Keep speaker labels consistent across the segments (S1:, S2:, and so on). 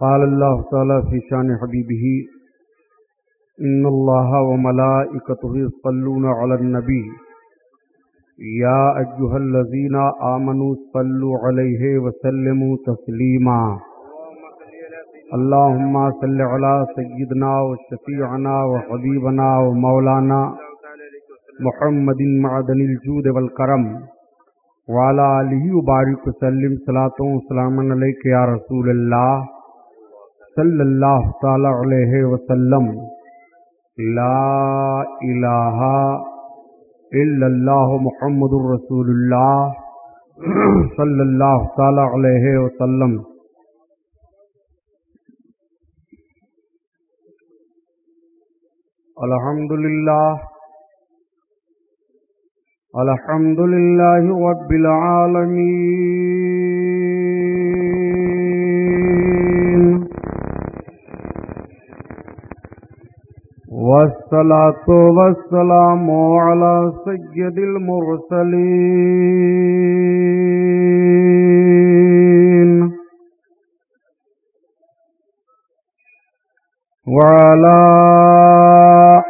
S1: قال الله تعالى في شان حبيبه إن الله وملائكته يصلون على النبي يا أيها الذين آمنوا صلوا عليه وسلموا تسليما اللهم صل على سيدنا وشفيعنا وحبيبنا ومولانا محمد معدن الجود والكرم وعلى آله وبارك وسلم صلاة وسلام عليك يا رسول الله صلی اللہ تعالی علیہ وسلم، لا الہ الا اللہ محمد الرسول اللہ صلی اللہ تعالی علیہ وسلم۔ الحمد للہ الحمد للہ رب العالمین۔ والصلاة والسلام على سيد المرسلين. وعلى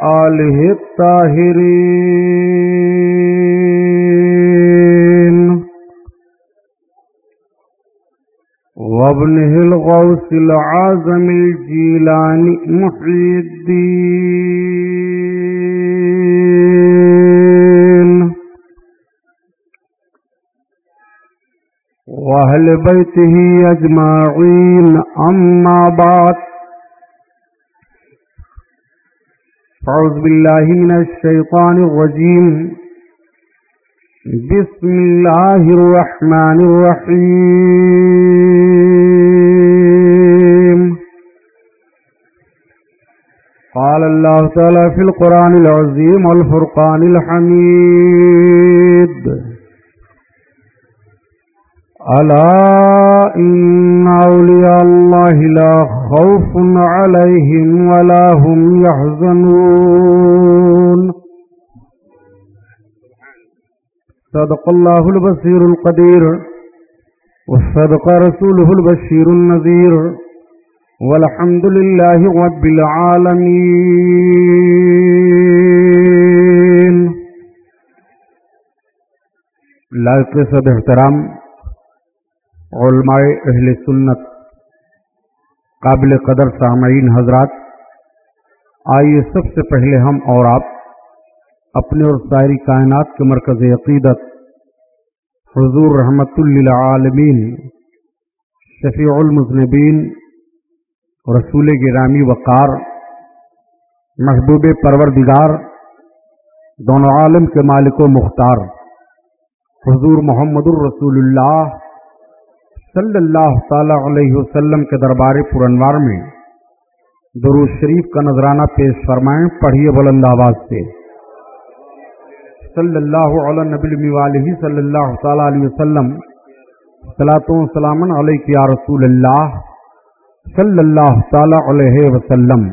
S1: آله الطاهرين. وابنه الغوث العازم الجيلاني محي الدين. وأهل بيته أجمعين، أما بعد. فأعوذ بالله من الشيطان الرجيم. بسم الله الرحمن الرحيم قال الله تعالى في القرآن العظيم والفرقان الحميد ألا إن أولياء الله لا خوف عليهم ولا هم يحزنون صدق الله البصير القدير، وصدق رسوله البشير النذير، والحمد لله رب العالمين. لائق صد احترام، علماء اہل سنت، قابل قدر سامعین حضرات، آئیے سب سے پہلے ہم اور آپ اپنے اور سائری کائنات کے مرکز عقیدت، حضور رحمت للعالمین، شفیع المذنبین، رسول گرامی وقار، محبوب پروردگار دونوں عالم کے مالک و مختار، حضور محمد الرسول اللہ صلی اللہ تعالی علیہ وسلم کے دربار پرانوار میں دروز شریف کا نذرانہ پیش فرمائیں، پڑھیے بلند آواز سے۔ صلی اللہ علیہ نبی علیہ صلی اللہ تعالی علیہ وسلم صلاۃ سلام علیہ یا رسول اللہ صلی اللہ تعالی علیہ وسلم۔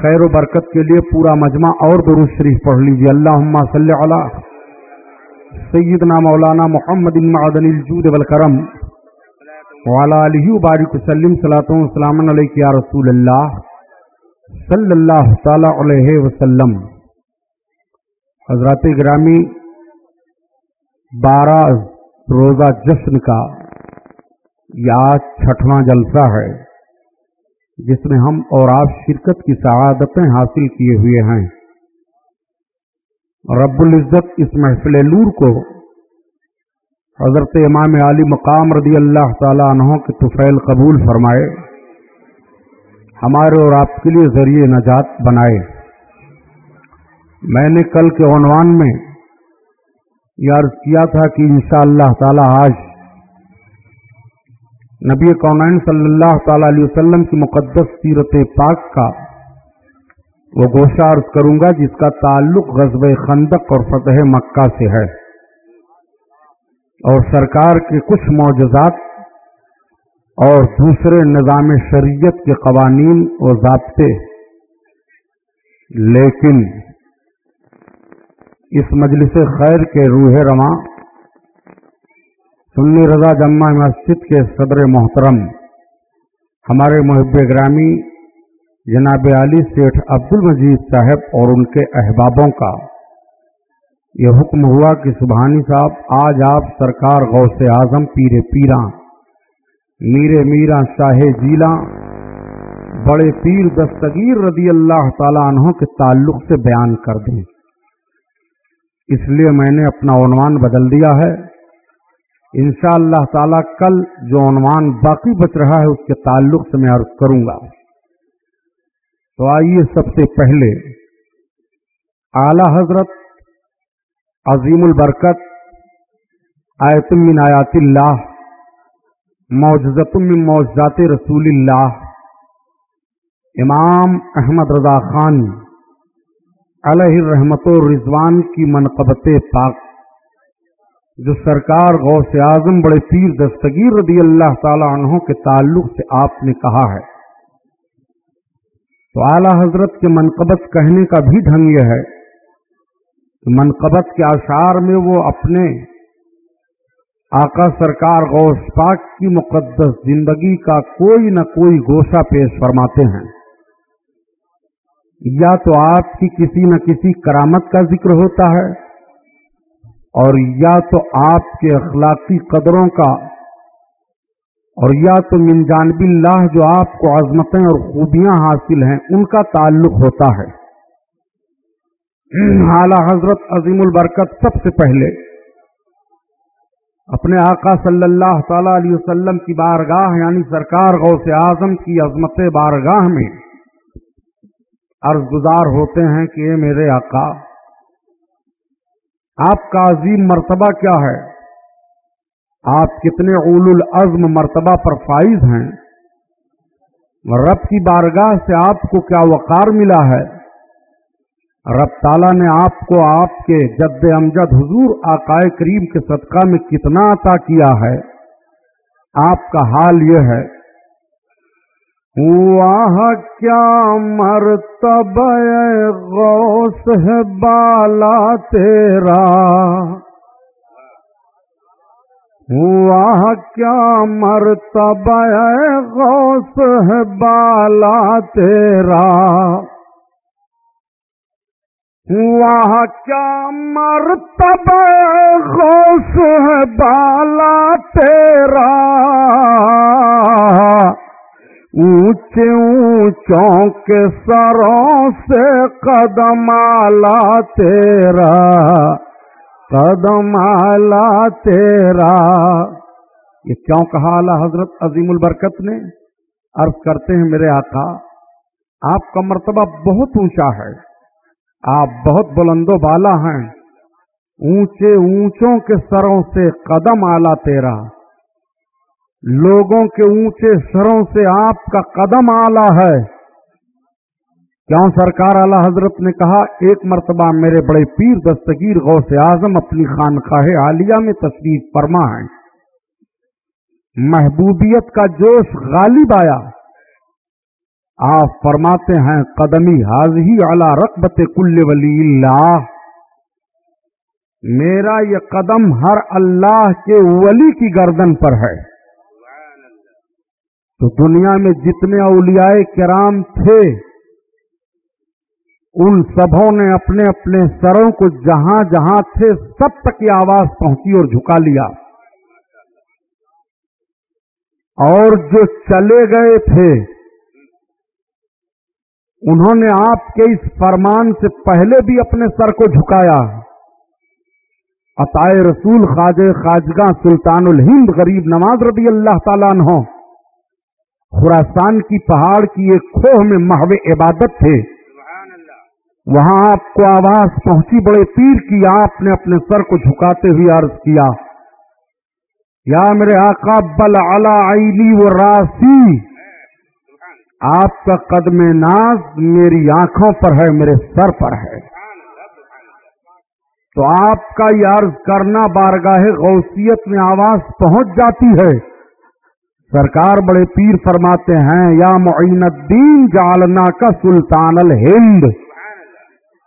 S1: خیر و برکت کے لیے پورا مجمع اور دروز شریف پڑھ لیجیے اللہ صلی علی سیدنا مولانا محمد معدن الجود والکرم وعلى آله بارک وسلم صلاۃ وسلام علیک یا رسول اللہ صلی اللہ تعالی علیہ وسلم۔ حضرات گرامی بارہ روزہ جشن کا یہ چھٹواں جلسہ ہے، جس میں ہم اور آپ شرکت کی سعادتیں حاصل کیے ہوئے ہیں۔ رب العزت اس محفل نور کو حضرت امام علی مقام رضی اللہ تعالیٰ عنہ کے طفیل قبول فرمائے، ہمارے اور آپ کے لیے ذریعے نجات بنائے۔ میں نے کل کے عنوان میں یہ عرض کیا تھا کہ انشاءاللہ اللہ تعالی آج نبی کونین صلی اللہ تعالی علیہ وسلم کی مقدس سیرت پاک کا وہ گوشہ عرض کروں گا جس کا تعلق غزب خندق اور فتح مکہ سے ہے اور سرکار کے کچھ معجزات اور دوسرے نظام شریعت کے قوانین و ضابطے لیکن اس مجلس خیر کے روح رواں، سنی رضا جمع مسجد کے صدر محترم، ہمارے محب گرامی جناب علی سیٹھ عبد المجید صاحب اور ان کے احبابوں کا۔ یہ حکم ہوا کہ سبحانی صاحب، آج آپ سرکار غوث اعظم پیرے پیراں میرے میرا شاہ جیلا بڑے پیر دستگیر رضی اللہ تعالیٰ عنہ کے تعلق سے بیان کر دیں۔ اس لیے میں نے اپنا عنوان بدل دیا ہے۔ انشاء اللہ تعالی کل جو عنوان باقی بچ رہا ہے اس کے تعلق سے میں عرض کروں گا۔ تو آئیے سب سے پہلے، اعلی حضرت عظیم البرکت، آیت من آیات اللہ موجزت من موجزات رسول اللہ، امام احمد رضا خان علیہ الرحمت و رضوان کی منقبت پاک، جو سرکار غوث اعظم بڑے پیر دستگیر رضی اللہ تعالی عنہ کے تعلق سے آپ نے کہا ہے۔ تو اعلی حضرت کے منقبت کہنے کا بھی ڈھنگ یہ ہے کہ منقبت کے اشعار میں وہ اپنے آقا سرکار غوث پاک کی مقدس زندگی کا کوئی نہ کوئی گوشہ پیش فرماتے ہیں۔ یا تو آپ کی کسی نہ کسی کرامت کا ذکر ہوتا ہے اور یا تو آپ کے اخلاقی قدروں کا اور یا تو من جانب اللہ جو آپ کو عظمتیں اور خوبیاں حاصل ہیں ان کا تعلق ہوتا ہے۔ اعلی حضرت عظیم البرکت سب سے پہلے اپنے آقا صلی اللہ تعالی علیہ وسلم کی بارگاہ یعنی سرکار غوث اعظم کی عظمت بارگاہ میں عرض گزار ہوتے ہیں کہ یہ میرے آقا، آپ کا عظیم مرتبہ کیا ہے؟ آپ کتنے اول العزم مرتبہ پر فائز ہیں؟ رب کی بارگاہ سے آپ کو کیا وقار ملا ہے؟ رب تعالیٰ نے آپ کو آپ کے جد امجد حضور آقائے کریم کے صدقہ میں کتنا عطا کیا ہے؟ آپ کا حال یہ ہے وہاں کیا مرتب غوث ہے بالا تیرا؟ وہاں کیا مرتب غوث ہے بالا تیرا؟ وہاں کیا مرتب غوث ہے بالا تیرا؟ اونچے اونچوں کے سروں سے قدم آلا تیرا قدم آلا تیرا۔ یہ کیوں کہا اللہ حضرت عظیم البرکت نے؟ عرض کرتے ہیں میرے آقا، آپ کا مرتبہ بہت اونچا ہے۔ آپ بہت بلند و بالا ہیں۔ اونچے اونچوں کے سروں سے قدم آلہ تیرا۔ لوگوں کے اونچے سروں سے آپ کا قدم آلہ ہے۔ کیوں سرکار اعلی حضرت نے کہا، ایک مرتبہ میرے بڑے پیر دستگیر غوث اعظم اپنی خانقاہ عالیہ میں تشریف فرما ہے محبوبیت کا جوش غالب آیا۔ آپ فرماتے ہیں، قدمی حاضی اعلی رقبت کل ولی اللہ۔ میرا یہ قدم ہر اللہ کے ولی کی گردن پر ہے۔ تو دنیا میں جتنے اولیاء کرام تھے، ان سبوں نے اپنے اپنے سروں کو جہاں جہاں تھے، سب تک یہ آواز پہنچی اور جھکا لیا۔ اور جو چلے گئے تھے، انہوں نے آپ کے اس فرمان سے پہلے بھی اپنے سر کو جھکایا۔ عطائے رسول خواج خواجگاہ سلطان الہند غریب نواز رضی اللہ تعالیٰ عنہ۔ خوراسان کی پہاڑ کی ایک کھوہ میں محو عبادت تھے وہاں آپ کو آواز پہنچی بڑے پیر کی آپ نے اپنے سر کو جھکاتے ہوئے عرض کیا یا میرے آقا بل علی و راسی۔ آپ کا قدم ناز میری آنکھوں پر ہے میرے سر پر ہے۔ تو آپ کا یہ عرض کرنا بارگاہ غوثیت میں آواز پہنچ جاتی ہے۔ سرکار بڑے پیر فرماتے ہیں، یا معین الدین جالنا کا سلطان الہند۔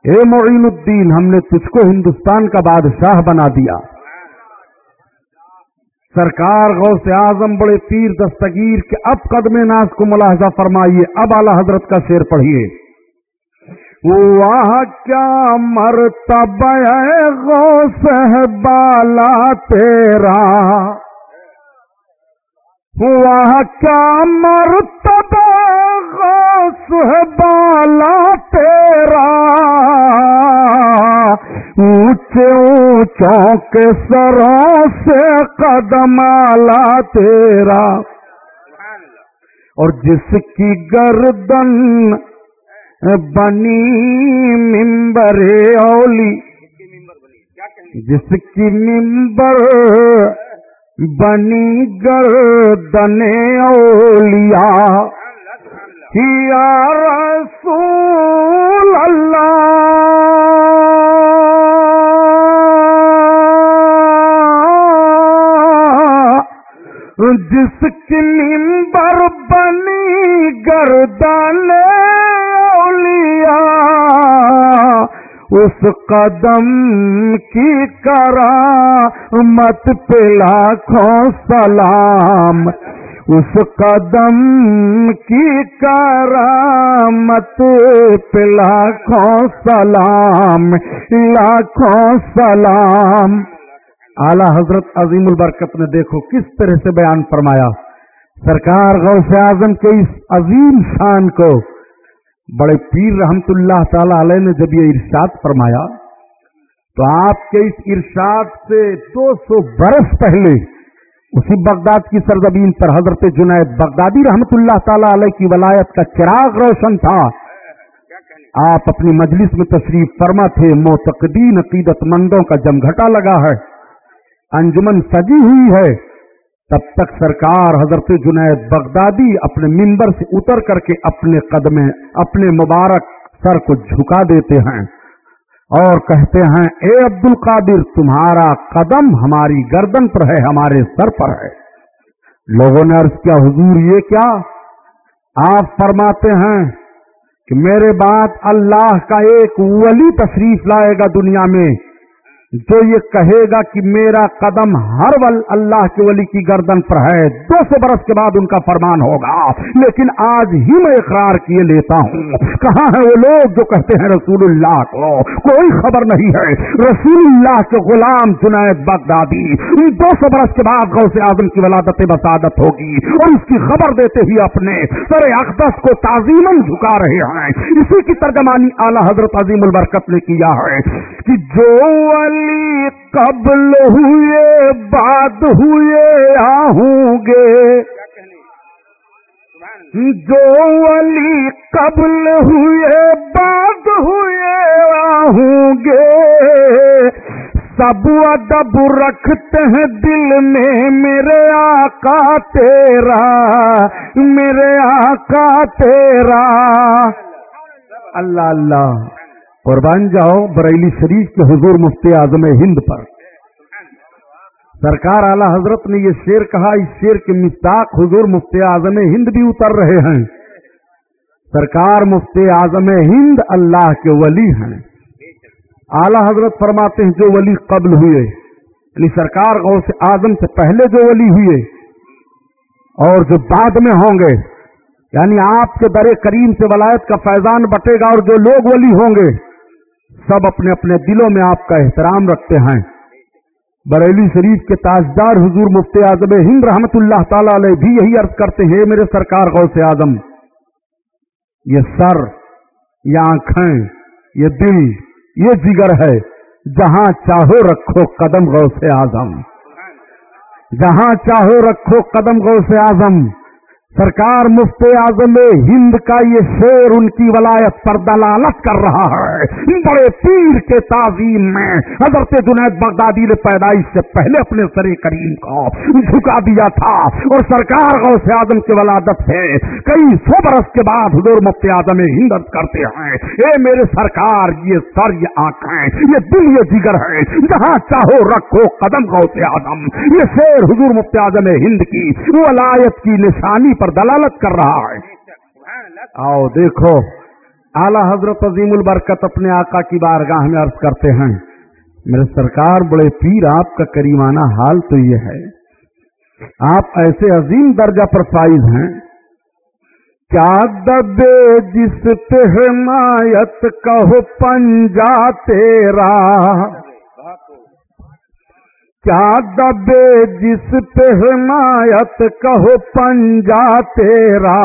S1: اے معین الدین، ہم نے تجھ کو ہندوستان کا بادشاہ بنا دیا۔ سرکار غو سے بڑے پیر دستگیر کے اب قدم ناز کو ملاحظہ فرمائیے۔ اب اعلی حضرت کا شیر پڑھیے۔ واہ، کیا مرتبہ غو سے بالا تیرا۔ واہ کیا مرتبہ بالا تیرا؟ اونچے اونچوں کے سروں سے قدم آلا تیرا۔ اور جس کی گردن بنی ممبر اولی، جس کی ممبر بنی گردن اولیاء یا رسول اللہ؟ جس کی نمبر بنی گردان اس قدم کی کرا مت پہ لاکھوں سلام، اس قدم کی کرامت پہ لاکھوں سلام لاکھوں سلام۔ اعلی حضرت عظیم البرکت نے دیکھو کس طرح سے بیان فرمایا۔ سرکار غوث اعظم کے اس عظیم شان کو بڑے پیر رحمت اللہ تعالی علیہ نے جب یہ ارشاد فرمایا تو آپ کے اس ارشاد سے دو سو برس پہلے اسی بغداد کی سرزمین پر حضرت جنید بغدادی رحمت اللہ تعالی علیہ کی ولایت کا چراغ روشن تھا۔ آپ اپنی مجلس میں تشریف فرما تھے موتقدین عقیدت مندوں کا جمگھٹا لگا ہے، انجمن سجی ہوئی ہے۔ تب تک سرکار حضرت جنید بغدادی اپنے ممبر سے اتر کر کے اپنے قدمے، اپنے مبارک سر کو جھکا دیتے ہیں اور کہتے ہیں، اے عبد القادر تمہارا قدم ہماری گردن پر ہے، ہمارے سر پر ہے۔ لوگوں نے عرض کیا، حضور، یہ کیا؟ آپ فرماتے ہیں کہ، میرے بعد اللہ کا ایک ولی تشریف لائے گا دنیا میں۔ جو یہ کہے گا کہ میرا قدم ہر ول اللہ کے ولی کی گردن پر ہے، دو سو برس کے بعد ان کا فرمان ہوگا۔ لیکن آج ہی میں اقرار کیے لیتا ہوں۔ کہاں ہے وہ لوگ جو کہتے ہیں رسول اللہ کو؟ کوئی خبر نہیں ہے۔ رسول اللہ کے غلام جنید بغدادی دو سو برس کے بعد غوث اعظم کی ولادت بسادت ہوگی۔ اور اس کی خبر دیتے ہی اپنے سر اقدس کو تعظیمن جھکا رہے ہیں۔ اسی کی ترجمانی اعلی حضرت عظیم البرکت نے کیا ہے کہ جو علی قبل ہوئے، بعد ہوئے آہوں گے۔ جو ولی قبل ہوئے، بعد ہوئے آہوں گے۔ سب ادب رکھتے ہیں دل میں، میرے آقا تیرا، میرے آقا تیرا۔ اللہ اللہ۔ قربان جاؤ بریلی شریف کے حضور مفتی اعظم ہند پر۔ سرکار اعلی حضرت نے یہ شیر کہا، اس شیر کے مستاق حضور مفتی اعظم ہند بھی اتر رہے ہیں۔ سرکار مفتی اعظم ہند اللہ کے ولی ہیں۔ اعلی حضرت فرماتے ہیں، جو ولی قبل ہوئے یعنی سرکار غوث اعظم سے پہلے جو ولی ہوئے اور جو بعد میں ہوں گے یعنی آپ کے در کریم سے ولایت کا فیضان بٹے گا اور جو لوگ ولی ہوں گے سب اپنے اپنے دلوں میں آپ کا احترام رکھتے ہیں۔ بریلی شریف کے تاجدار حضور مفتی اعظم ہند رحمت اللہ تعالی علیہ بھی یہی عرض کرتے ہیں میرے سرکار غوث اعظم، یہ سر، یہ آنکھیں، یہ دل، یہ جگر ہے، جہاں چاہو رکھو قدم غوث اعظم۔ جہاں چاہو رکھو قدم غوث اعظم۔ سرکار مفت اعظم ہند کا یہ شیر ان کی ولایت پر دلالت کر رہا ہے۔ بڑے پیر کے تعظیم میں حضرت جنید بغدادی نے پیدائش سے پہلے اپنے سر کریم کو جھکا دیا تھا اور سرکار غوث اعظم کی ولادت سے کئی سو برس کے بعد حضور مفت اعظم ہند کرتے ہیں، اے میرے سرکار، یہ سر، یہ آنکھیں، یہ دل، یہ جگر ہے۔ جہاں چاہو رکھو قدم غوث اعظم۔ یہ شیر حضور مفت اعظم ہند کی ولایت کی نشانی پر دلالت کر رہا ہے۔ آؤ دیکھو، اعلی حضرت عظیم البرکت اپنے آقا کی بارگاہ میں عرض کرتے ہیں، میرے سرکار، بڑے پیر، آپ کا کریمانہ حال تو یہ ہے، آپ ایسے عظیم درجہ پر فائز ہیں کیا دبے جس پہ حمایت کہو پنجا تیرا کیا دبے جس پہ حمایت کہو پنجا تیرا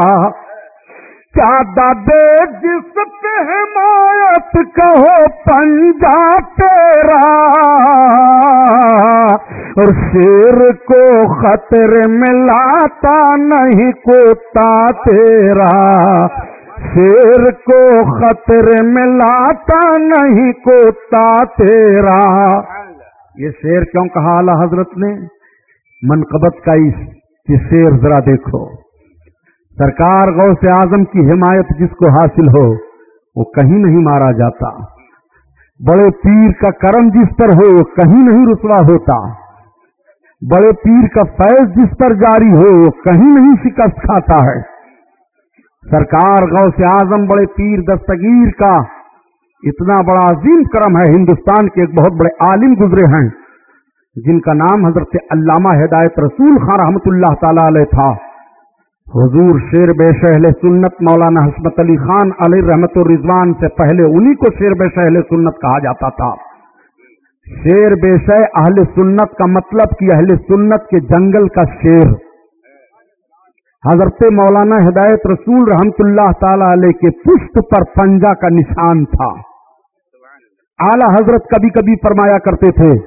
S1: کیا دبے جس پہ حمایت کہو پنجا تیرا اور شیر کو خطرے میں لاتا نہیں کوتا تیرا شیر کو خطرے میں لاتا نہیں کوتا تیرا یہ شیر کیوں کہا اعلی حضرت نے؟ منقبت کا یہ شیر ذرا دیکھو۔ سرکار غو سے آزم کی حمایت جس کو حاصل ہو، وہ کہیں نہیں مارا جاتا۔ بڑے پیر کا کرم جس پر ہو، وہ کہیں نہیں رسوا ہوتا۔ بڑے پیر کا فیض جس پر جاری ہو، وہ کہیں نہیں شکست کھاتا ہے۔ سرکار غو سے بڑے پیر دستگیر کا اتنا بڑا عظیم کرم ہے ہندوستان کے ایک بہت بڑے عالم گزرے ہیں، جن کا نام حضرت علامہ ہدایت رسول خان رحمت اللہ تعالی علیہ تھا۔ حضور شیر بے شہل سنت مولانا حسمت علی خان علی رحمت الرضوان سے پہلے انہی کو شیر بے شہل سنت کہا جاتا تھا۔ شیر بے شہ اہل سنت کا مطلب کہ اہل سنت کے جنگل کا شیر۔ حضرت مولانا ہدایت رسول رحمت اللہ تعالی علیہ کے پشت پر پنجا کا نشان تھا۔ اعلی حضرت کبھی کبھی فرمایا کرتے تھے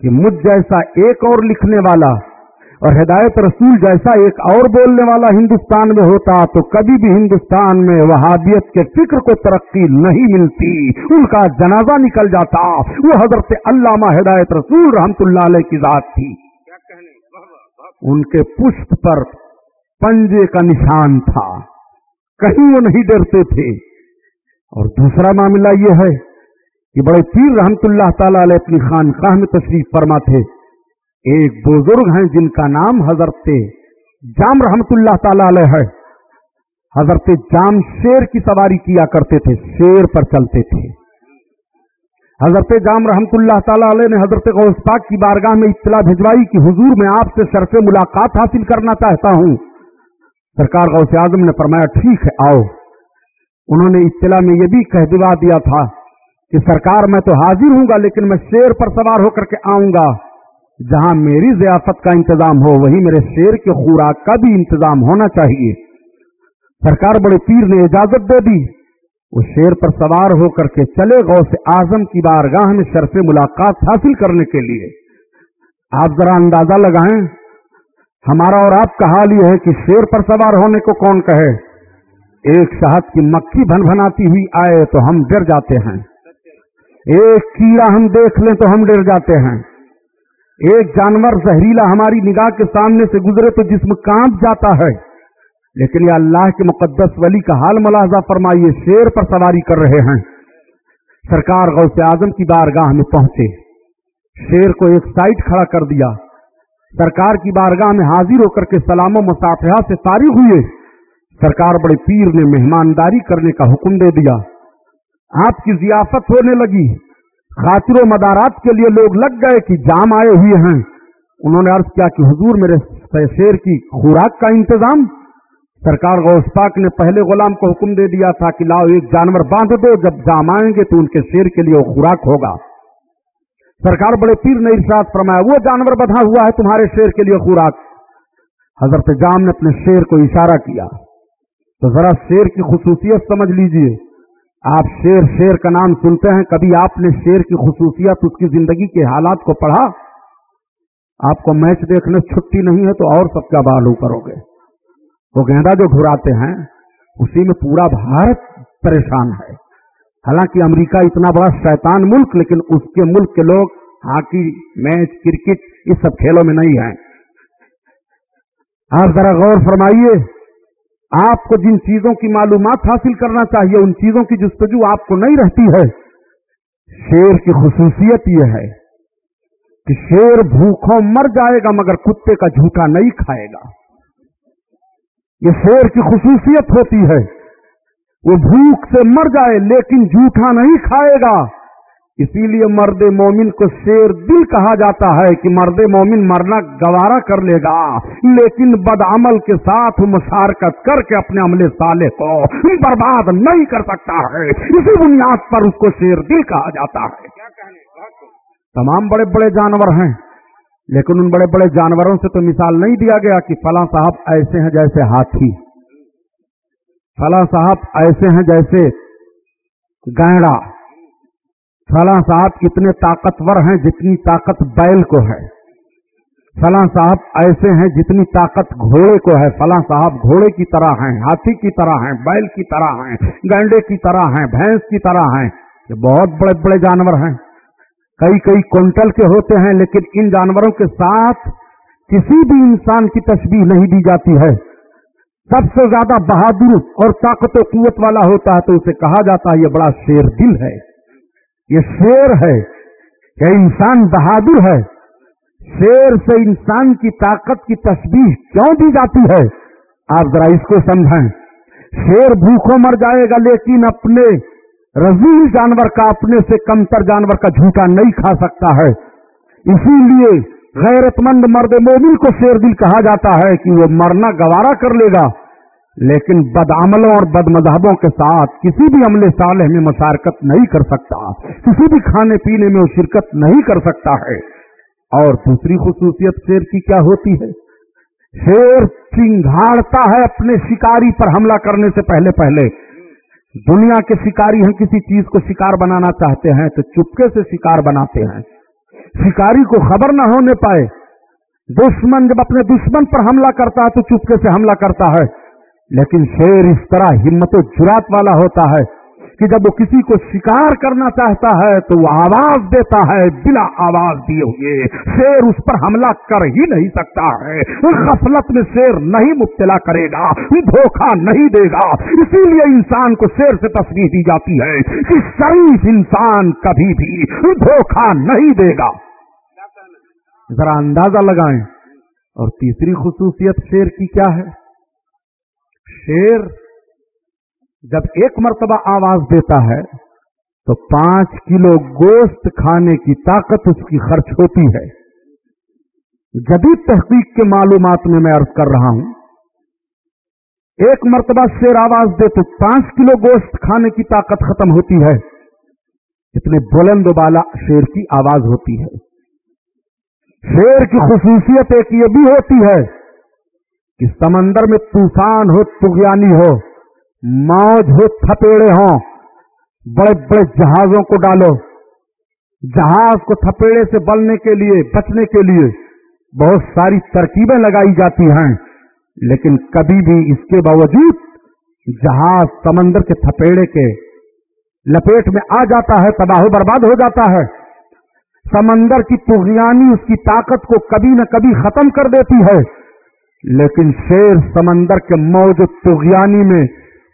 S1: کہ مجھ جیسا ایک اور لکھنے والا اور ہدایت رسول جیسا ایک اور بولنے والا ہندوستان میں ہوتا تو کبھی بھی ہندوستان میں وہابیت کے فکر کو ترقی نہیں ملتی۔ ان کا جنازہ نکل جاتا۔ وہ حضرت علامہ ہدایت رسول رحمت اللہ علیہ کی ذات تھی۔ ان کے پشت پر پنجے کا نشان تھا۔ کہیں وہ نہیں ڈرتے تھے۔ اور دوسرا معاملہ یہ ہے کہ بڑے پیر رحمت اللہ تعالی علیہ اپنی خانقاہ میں تشریف فرما تھے ایک بزرگ ہیں جن کا نام حضرت جام رحمت اللہ تعالی علیہ ہے۔ حضرت جام شیر کی سواری کیا کرتے تھے، شیر پر چلتے تھے۔ حضرت جام رحمت اللہ تعالی علیہ نے حضرت غوث پاک کی بارگاہ میں اطلاع بھجوائی کہ حضور میں آپ سے شرف ملاقات حاصل کرنا چاہتا ہوں۔ سرکار غوث اعظم نے فرمایا، ٹھیک ہے، آؤ۔ انہوں نے اطلاع میں یہ بھی کہہ دوا دیا تھا کہ سرکار میں تو حاضر ہوں گا، لیکن میں شیر پر سوار ہو کر کے آؤں گا۔ جہاں میری ضیافت کا انتظام ہو، وہی میرے شیر کے خوراک کا بھی انتظام ہونا چاہیے۔ سرکار بڑے پیر نے اجازت دے دی۔ وہ شیر پر سوار ہو کر کے چلے گو سے کی بارگاہ میں شرف ملاقات حاصل کرنے کے لیے۔ آپ ذرا اندازہ لگائیں۔ ہمارا اور آپ کا حال یہ ہے کہ شیر پر سوار ہونے کو کون کہے؟ ایک شہد کی مکھی بھن بھناتی ہوئی آئے تو ہم ڈر جاتے ہیں۔ ایک کیڑا ہم دیکھ لیں تو ہم ڈر جاتے ہیں۔ ایک جانور زہریلا ہماری نگاہ کے سامنے سے گزرے تو جسم کانپ جاتا ہے۔ لیکن یہ اللہ کے مقدس ولی کا حال ملاحظہ فرمائیے، شیر پر سواری کر رہے ہیں۔ سرکار غوث اعظم کی بارگاہ میں پہنچے۔ شیر کو ایک سائٹ کھڑا کر دیا۔ سرکار کی بارگاہ میں حاضر ہو کر کے سلام و مسافہ سے تاریخ ہوئے۔ سرکار بڑے پیر نے مہمانداری کرنے کا حکم دے دیا۔ آپ کی ضیافت ہونے لگی۔ خاطر و مدارات کے لیے لوگ لگ گئے کہ جام آئے ہوئے ہیں۔ انہوں نے عرض کیا کہ حضور میرے شیر کی خوراک کا انتظام۔ سرکار غوث پاک نے پہلے غلام کو حکم دے دیا تھا کہ لاؤ ایک جانور باندھ دو، جب جام آئیں گے تو ان کے شیر کے لیے وہ خوراک ہوگا۔ سرکار بڑے پیر نے ارشاد فرمایا، وہ جانور بدھا ہوا ہے تمہارے شیر کے لیے خوراک۔ حضرت جام نے اپنے شیر کو اشارہ کیا۔ تو ذرا شیر کی خصوصیت سمجھ لیجیے۔ آپ شیر شیر کا نام سنتے ہیں، کبھی آپ نے شیر کی خصوصیت اس کی زندگی کے حالات کو پڑھا؟ آپ کو میچ دیکھنے چھٹی نہیں ہے تو اور سب کا بالو کرو گے۔ وہ گیندا جو گھراتے ہیں، اسی میں پورا بھارت پریشان ہے۔ حالانکہ امریکہ اتنا بڑا شیطان ملک، لیکن اس کے ملک کے لوگ ہاکی، میچ، کرکٹ، اس سب کھیلوں میں نہیں ہیں۔ آپ ذرا غور فرمائیے، آپ کو جن چیزوں کی معلومات حاصل کرنا چاہیے، ان چیزوں کی جستجو آپ کو نہیں رہتی ہے۔ شیر کی خصوصیت یہ ہے کہ شیر بھوکھوں مر جائے گا، مگر کتے کا جھوٹا نہیں کھائے گا۔ یہ شیر کی خصوصیت ہوتی ہے۔ وہ بھوک سے مر جائے لیکن جھوٹا نہیں کھائے گا۔ اسی لیے مرد مومن کو شیر دل کہا جاتا ہے کہ مرد مومن مرنا گوارا کر لے گا لیکن بدعمل کے ساتھ مشارکت کر کے اپنے عمل سالے کو برباد نہیں کر سکتا ہے۔ اسی بنیاد پر اس کو شیر دل کہا جاتا ہے۔ تمام بڑے بڑے جانور ہیں لیکن ان بڑے بڑے جانوروں سے تو مثال نہیں دیا گیا کہ فلاں صاحب ایسے ہیں جیسے ہاتھی۔ فلاں صاحب ایسے ہیں جیسے گہڑا فلاں صاحب اتنے طاقتور ہیں، جتنی طاقت بیل کو ہے۔ فلاں صاحب ایسے ہیں جتنی طاقت گھوڑے کو ہے۔ فلاں صاحب گھوڑے کی طرح ہیں، ہاتھی کی طرح ہیں، بیل کی طرح ہیں، گینڈے کی طرح ہیں، بھینس کی طرح ہیں۔ یہ بہت بڑے بڑے جانور ہیں۔ کئی کئی کنٹل کے ہوتے ہیں، لیکن ان جانوروں کے ساتھ کسی بھی انسان کی تشبیح نہیں دی جاتی ہے۔ سب سے زیادہ بہادر اور طاقت و قوت والا ہوتا ہے تو اسے کہا جاتا ہے، یہ بڑا شیر دل ہے۔ یہ شیر ہے۔ کہ انسان بہادر ہے۔ شیر سے انسان کی طاقت کی تشبیح کیوں دی جاتی ہے؟ آپ ذرا اس کو سمجھیں شیر بھوکھوں مر جائے گا، لیکن اپنے رضیل جانور کا، اپنے سے کمتر جانور کا جھوٹا نہیں کھا سکتا ہے۔ اسی لیے غیرت مند مرد مومن کو شیر دل کہا جاتا ہے کہ وہ مرنا گوارا کر لے گا۔ لیکن بدعملوں اور بد مذہبوں کے ساتھ کسی بھی عمل صالح میں مشارکت نہیں کر سکتا، کسی بھی کھانے پینے میں وہ شرکت نہیں کر سکتا ہے۔ اور دوسری خصوصیت شیر کی کیا ہوتی ہے؟ شیر چنگاڑتا ہے اپنے شکاری پر حملہ کرنے سے پہلے پہلے۔ دنیا کے شکاری ہیں کسی چیز کو شکار بنانا چاہتے ہیں تو چپکے سے شکار بناتے ہیں۔ شکاری کو خبر نہ ہونے پائے۔ دشمن جب اپنے دشمن پر حملہ کرتا ہے تو چپکے سے حملہ کرتا ہے۔ لیکن شیر اس طرح ہمت و جرات والا ہوتا ہے کہ جب وہ کسی کو شکار کرنا چاہتا ہے تو وہ آواز دیتا ہے، بلا آواز دیے ہوئے۔ شیر اس پر حملہ کر ہی نہیں سکتا ہے۔ غفلت میں شیر نہیں مبتلا کرے گا، دھوکہ نہیں دے گا۔ اسی لیے انسان کو شیر سے تصویر دی جاتی ہے کہ شریف انسان کبھی بھی دھوکہ نہیں دے گا۔ ذرا اندازہ لگائیں۔ اور تیسری خصوصیت شیر کی کیا ہے؟ شیر جب ایک مرتبہ آواز دیتا ہے تو پانچ کلو گوشت کھانے کی طاقت اس کی خرچ ہوتی ہے۔ جدید تحقیق کے معلومات میں میں عرض کر رہا ہوں، ایک مرتبہ شیر آواز دے تو پانچ کلو گوشت کھانے کی طاقت ختم ہوتی ہے۔ اتنے بلند و بالا شیر کی آواز ہوتی ہے۔ شیر کی خصوصیت ایک یہ بھی ہوتی ہے کہ سمندر میں طوفان ہو تغیانی ہو، موج ہو، تھپیڑے ہوں، بڑے بڑے جہازوں کو ڈالو۔ جہاز کو تھپیڑے سے بلنے کے لیے، بچنے کے لیے بہت ساری ترکیبیں لگائی جاتی ہیں، لیکن کبھی بھی اس کے باوجود جہاز سمندر کے تھپیڑے کے لپیٹ میں آ جاتا ہے، تباہ برباد ہو جاتا ہے۔ سمندر کی تغیانی اس کی طاقت کو کبھی نہ کبھی ختم کر دیتی ہے۔ لیکن شیر سمندر کے موج تغیانی میں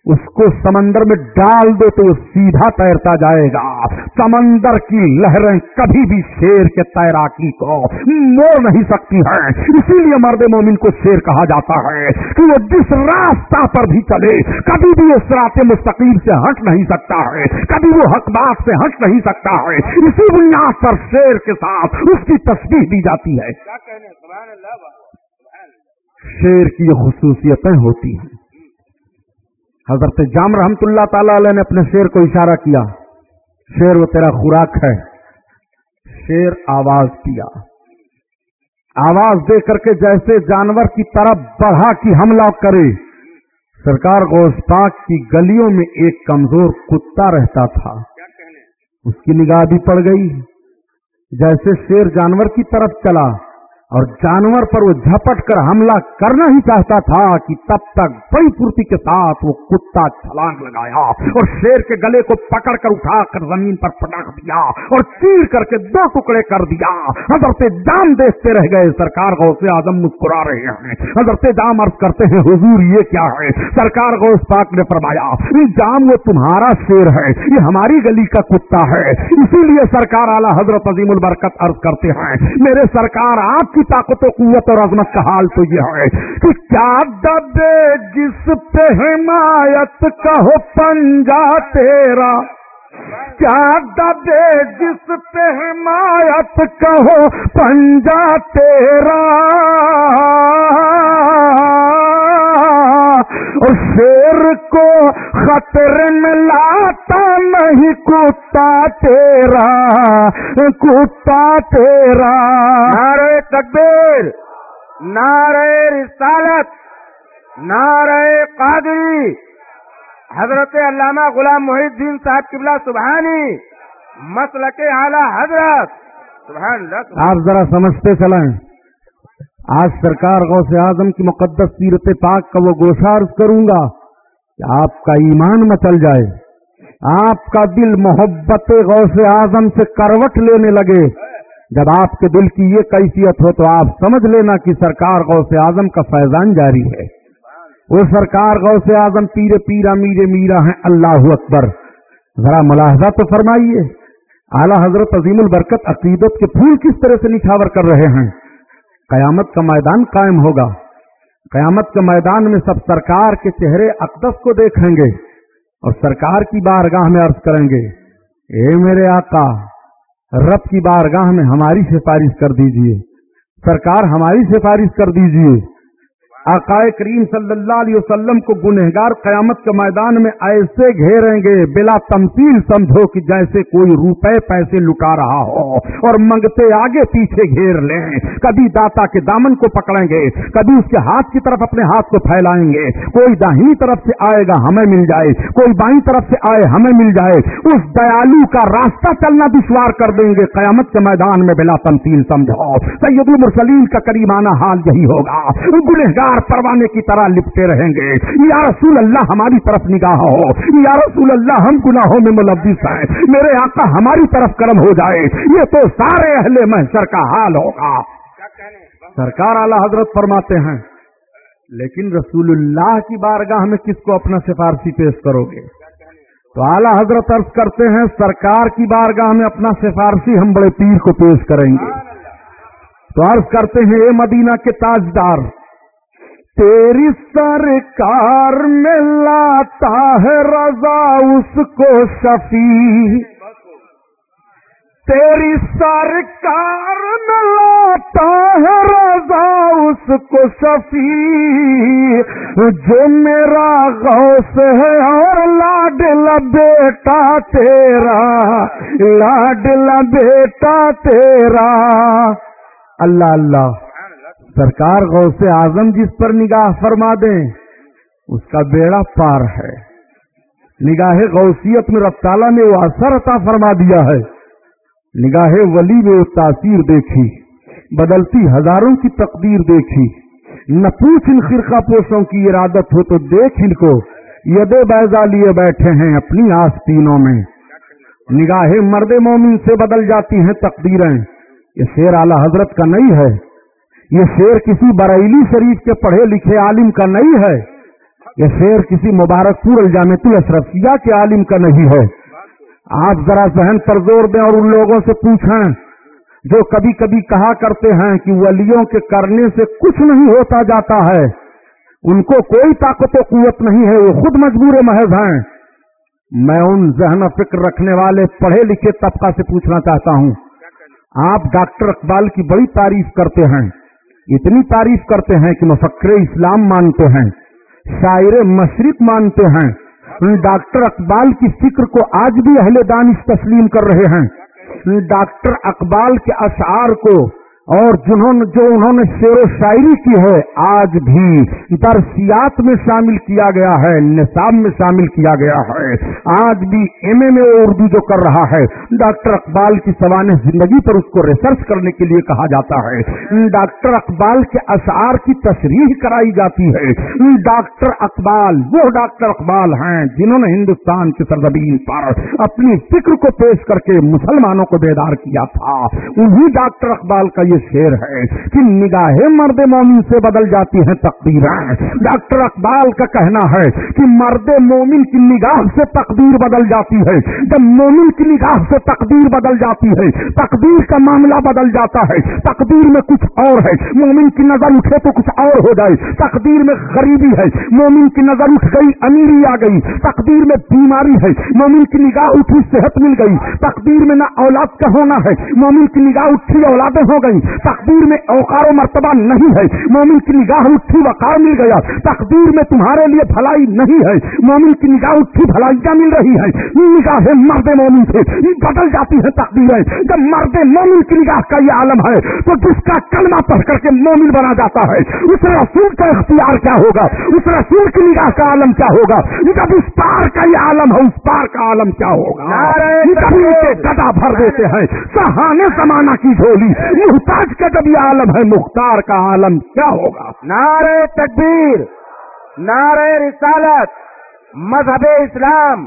S1: اس کو سمندر میں ڈال دو تو وہ سیدھا تیرتا جائے گا۔ سمندر کی لہریں کبھی بھی شیر کے تیراکی کو موڑ نہیں سکتی ہیں۔ اسی لیے مرد مومن کو شیر کہا جاتا ہے کہ وہ جس راستہ پر بھی چلے، کبھی بھی اس رات مستقیم سے ہٹ نہیں سکتا ہے، کبھی وہ حق بات سے ہٹ نہیں سکتا ہے۔ اسی بنیاد پر شیر کے ساتھ اس کی تصویر دی جاتی ہے۔ شیر کی یہ خصوصیتیں ہوتی ہیں۔ حضرت جام رحمت اللہ تعالی علیہ نے اپنے شیر کو اشارہ کیا، شیر وہ تیرا خوراک ہے۔ شیر آواز کیا۔ آواز دے کر کے جیسے جانور کی طرف بڑھا کی حملہ کرے۔ سرکار گوشت پاک کی گلیوں میں ایک کمزور کتا رہتا تھا۔ اس کی نگاہ بھی پڑ گئی۔ جیسے شیر جانور کی طرف چلا۔ اور جانور پر وہ جھپٹ کر حملہ کرنا ہی چاہتا تھا کہ تب تک بڑی پورتی کے ساتھ وہ کتا چھلانگ لگایا اور شیر کے گلے کو پکڑ کر اٹھا کر زمین پر پٹاخ دیا اور چیر کر کے دو ٹکڑے کر دیا۔ حضرت جام دیکھتے رہ گئے۔ سرکار غوث اعظم مسکرا رہے ہیں۔ حضرت جام عرض کرتے ہیں، حضور، یہ کیا ہے؟ سرکار غوث پاک نے فرمایا جام وہ تمہارا شیر ہے، یہ ہماری گلی کا کتا ہے۔ اسی لیے سرکار اعلیٰ حضرت عظیم البرکت عرض کرتے ہیں، میرے سرکار، آپ کی طاقت و قوت اور عظمت کا حال تو یہ ہے کہ کیا دبے جس پہ حمایت کا ہو پنجا تیرا کیا جس پہ حمایت کہو پنجا تیرا شیر کو خطرے میں لاتا نہیں کتا تیرا کتا تیرا
S2: نعرہ تکبیر، نعرہ رسالت، نعرہ قادری۔ حضرت علامہ غلام محی الدین صاحب قبلہ سبحانی مسل کے اعلی حضرت۔ سبحان اللہ
S1: آپ ذرا سمجھتے چلیں آج سرکار غوث اعظم کی مقدس سیرت پاک کا وہ گوشارز کروں گا کہ آپ کا ایمان مچل جائے۔ آپ کا دل محبت غوث اعظم سے کروٹ لینے لگے۔ جب آپ کے دل کی یہ کیفیت ہو تو آپ سمجھ لینا کہ سرکار غوث اعظم کا فیضان جاری ہے۔ وہ سرکار غوث اعظم پیرے پیرا میرے میرا ہیں، اللہ اکبر۔ ذرا ملاحظہ تو فرمائیے، اعلی حضرت عظیم البرکت عقیدت کے پھول کس طرح سے نچھاور کر رہے ہیں؟ قیامت کا میدان قائم ہوگا۔ قیامت کے میدان میں سب سرکار کے چہرے اقدس کو دیکھیں گے اور سرکار کی بارگاہ میں عرض کریں گے، اے میرے آقا، رب کی بارگاہ میں ہماری سفارش کر دیجیے۔ سرکار ہماری سفارش کر دیجیے۔ آقائے کریم صلی اللہ علیہ وسلم کو گنہگار قیامت کے میدان میں ایسے گھیریں گے بلا تمثیل سمجھو کہ جیسے کوئی روپے پیسے لٹا رہا ہو اور منگتے آگے پیچھے گھیر لیں۔ کبھی داتا کے دامن کو پکڑیں گے، کبھی اس کے ہاتھ کی طرف اپنے ہاتھ کو پھیلائیں گے۔ کوئی داہنی طرف سے آئے گا ہمیں مل جائے، کوئی بائیں طرف سے آئے ہمیں مل جائے۔ اس دیالو کا راستہ چلنا دشوار کر دیں گے۔ قیامت کے میدان میں بلا تمثیل سمجھو۔ سید المرسلین کا کریمانہ حال یہی ہوگا۔ گنہگار پروانے کی طرح لپٹے رہیں گے۔ یا رسول اللہ، ہماری طرف نگاہ ہو۔ یا رسول اللہ، ہم گناہوں میں ملوث ہیں۔ میرے آقا، ہماری طرف کرم ہو جائے۔ یہ تو سارے اہل محشر کا حال ہوگا۔ سرکار اعلی حضرت فرماتے ہیں، لیکن رسول اللہ کی بارگاہ میں کس کو اپنا سفارشی پیش کرو گے؟ تو اعلی حضرت عرض کرتے ہیں، سرکار کی بارگاہ میں اپنا سفارشی ہم بڑے پیر کو پیش کریں گے۔ تو عرض کرتے ہیں، اے مدینہ کے تاجدار تیری سرکار میں لاتا ہے رضا اس کو شفیع۔ تیری سرکار میں لاتا ہے رضا اس کو شفیع۔ جو میرا غوث ہے اور لاڈلا بیٹا تیرا لاڈلا بیٹا تیرا۔ اللہ اللہ۔ سرکار غوث اعظم جس پر نگاہ فرما دیں، اس کا بیڑا پار ہے۔ نگاہ غوثیت میں رب تعالیٰ نے وہ اثر عطا فرما دیا ہے۔ نگاہ ولی میں وہ تاثیر دیکھی۔ بدلتی ہزاروں کی تقدیر دیکھی۔ نہ پوچھ ان خرقہ پوشوں کی ارادت ہو تو دیکھ ان کو۔ یدے بیزا لیے بیٹھے ہیں اپنی آستینوں میں۔ نگاہ مرد مومن سے بدل جاتی ہیں تقدیریں۔ یہ شیر اعلی حضرت کا نہیں ہے۔ یہ شیر کسی بریلی شریف کے پڑھے لکھے عالم کا نہیں ہے۔ یہ شیر کسی مبارک پور الجامت الاشرفیہ کے عالم کا نہیں ہے۔ آپ ذرا ذہن پر زور دیں اور ان لوگوں سے پوچھیں جو کبھی کبھی کہا کرتے ہیں کہ ولیوں کے کرنے سے کچھ نہیں ہوتا جاتا ہے۔ ان کو کوئی طاقت و قوت نہیں ہے، وہ خود مجبور محض ہیں۔ میں ان ذہن و فکر رکھنے والے پڑھے لکھے طبقہ سے پوچھنا چاہتا ہوں۔ آپ ڈاکٹر اقبال کی بڑی تعریف کرتے ہیں۔ اتنی تعریف کرتے ہیں کہ مفکر اسلام مانتے ہیں، شاعر مشرق مانتے ہیں۔ ڈاکٹر اقبال کی فکر کو آج بھی اہل دانش تسلیم کر رہے ہیں۔ ڈاکٹر اقبال کے اشعار کو اور جنہوں نے جو انہوں نے شعر و شاعری کی ہے، آج بھی درسیات میں شامل کیا گیا ہے، نصاب میں شامل کیا گیا ہے۔ آج بھی ایم اے میں اردو جو کر رہا ہے، ڈاکٹر اقبال کی سوانح زندگی پر اس کو ریسرچ کرنے کے لیے کہا جاتا ہے۔ ڈاکٹر اقبال کے اشعار کی تشریح کرائی جاتی ہے۔ ڈاکٹر اقبال، وہ ڈاکٹر اقبال ہیں جنہوں نے ہندوستان کی سرزمین پر اپنی فکر کو پیش کر کے مسلمانوں کو بیدار کیا تھا۔ انہی ڈاکٹر اقبال کا یہ یہ شیر ہے، کہ نگاہیں مرد مومن سے بدل جاتی ہیں تقدیریں۔ ڈاکٹر اقبال کا کہنا ہے کہ مرد مومن کی نگاہ سے تقدیر بدل جاتی ہے۔ جب مومن کی نگاہ سے تقدیر بدل جاتی ہے، تقدیر کا معاملہ بدل جاتا ہے۔ تقدیر میں کچھ اور ہے۔ مومن کی نظر اٹھے تو کچھ اور ہو جائے۔ تقدیر میں غریبی ہے۔ مومن کی نظر اٹھ گئی، امیری آ گئی۔ تقدیر میں بیماری ہے۔ مومن کی نگاہ اٹھی صحت مل گئی۔ تقدیر میں نہ اولاد کا ہونا ہے۔ مومن کی نگاہ اٹھی اولادیں ہو گئی تقدیر میں اوقار و مرتبہ نہیں ہے۔ مومن کی نگاہ اٹھی وقار مل گیا۔ تقدیر میں تمہارے لیے بھلائی نہیں ہے۔ مومن کی نگاہ اٹھی بھلائیاں مل رہی ہے نگاہ مرد مومن سے بدل جاتی ہے تقدیر۔ جب مرد مومن کی نگاہ کا یہ عالم ہے تو جس کا کلمہ پڑھ کر کے مومن بنا جاتا ہے۔ اس رسول کا اختیار کیا ہوگا؟ اس رسول کی نگاہ کا عالم کیا ہوگا؟ جب اس پار کا یہ عالم ہے اس پار کا عالم کیا ہوگا؟ گدا بھر دیتے ہیں۔ سہانے زمانہ کی جھولی محتاج کا جب یہ عالم ہے مختار کا عالم کیا ہوگا؟
S2: نعرہ تکبیر نعرہ رسالت مذہب اسلام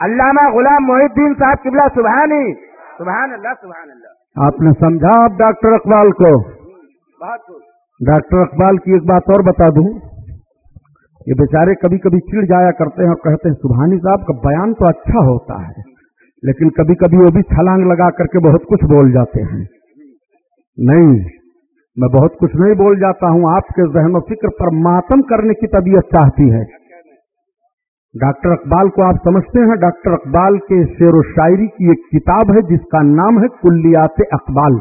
S2: علامہ غلام محی الدین صاحب قبلہ سبحانی سبحان اللہ سبحان اللہ
S1: آپ نے سمجھا آپ ڈاکٹر اقبال کو؟
S2: بہت
S1: ڈاکٹر اقبال کی ایک بات اور بتا دوں۔ یہ بیچارے کبھی کبھی چڑ جایا کرتے ہیں اور کہتے ہیں سبحانی صاحب کا بیان تو اچھا ہوتا ہے لیکن کبھی کبھی وہ بھی چھلانگ لگا کر کے بہت کچھ بول جاتے ہیں۔ نہیں، میں بہت کچھ نہیں بول جاتا ہوں، آپ کے ذہن و فکر پر ماتم کرنے کی طبیعت چاہتی ہے۔ ڈاکٹر اقبال کو آپ سمجھتے ہیں، ڈاکٹر اقبال کے شعر و شاعری کی ایک کتاب ہے، جس کا نام ہے کلیات اقبال۔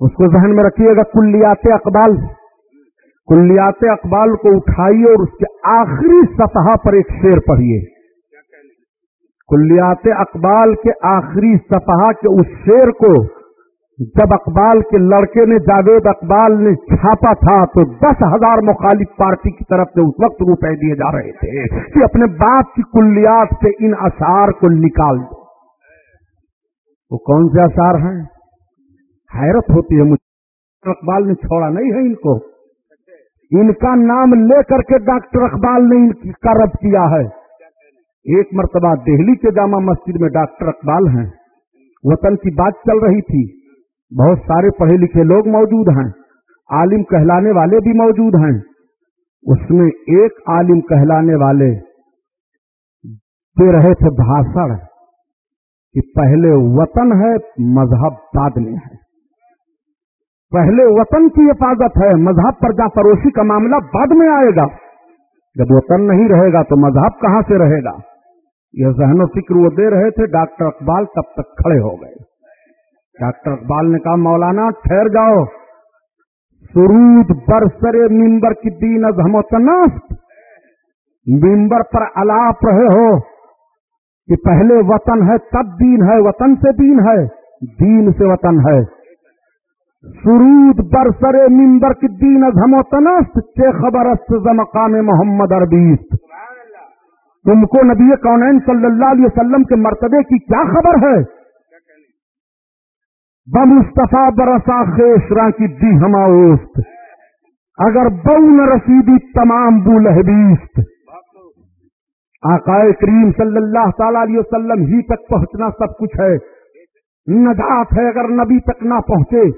S1: اس کو ذہن میں رکھیے گا، کلیات اقبال۔ کلیات اقبال کو اٹھائیے اور اس کے آخری صفحہ پر ایک شعر پڑھیے۔ کلیات اقبال کے آخری صفحہ کے اس شعر کو جب اقبال کے لڑکے نے جاوید اقبال نے چھاپا تھا تو دس ہزار مخالف پارٹی کی طرف سے اس وقت روپے دیے جا رہے تھے کہ اپنے باپ کی کلیات سے ان اشار کو نکال دو۔ وہ کون سے اشار ہیں؟ حیرت ہوتی ہے مجھے۔ اقبال نے چھوڑا نہیں ہے ان کو۔ ان کا نام لے کر کے ڈاکٹر اقبال نے ان کا رد کیا ہے۔ ایک مرتبہ دہلی کے جامع مسجد میں ڈاکٹر اقبال ہیں۔ وطن کی بات چل رہی تھی۔ بہت سارے پڑھے لکھے لوگ موجود ہیں۔ عالم کہلانے والے بھی موجود ہیں۔ اس میں ایک عالم کہلانے والے دے رہے تھے بھاشڑ کہ پہلے وطن ہے، مذہب بعد میں ہے۔ پہلے وطن کی حفاظت ہے، مذہب پر جا پروسی کا معاملہ بعد میں آئے گا۔ جب وطن نہیں رہے گا تو مذہب کہاں سے رہے گا؟ یہ ذہن و فکر وہ دے رہے تھے، ڈاکٹر اقبال تب تک کھڑے ہو گئے۔ ڈاکٹر اقبال نے کہا، مولانا ٹھہر جاؤ۔ سرود برسر ممبر کی دین از ہم و تناست ممبر پر الاپ رہے ہو کہ پہلے وطن ہے، تب دین ہے، وطن سے دین ہے، دین سے وطن ہے۔ سرود برسر ممبر کی دین از ہم و تنست چے خبر است مقام محمد اربیست تم کو نبی کونین صلی اللہ علیہ وسلم کے مرتبے کی کیا خبر ہے؟ بمصطفیٰ برسا خیشرا کی دی ہماست اگر بون رسیدی تمام بو لہبیست۔ آقائے کریم صلی اللہ تعالی علیہ وسلم ہی تک پہنچنا سب کچھ ہے۔ نجات ہے اگر نبی تک نہ پہنچے۔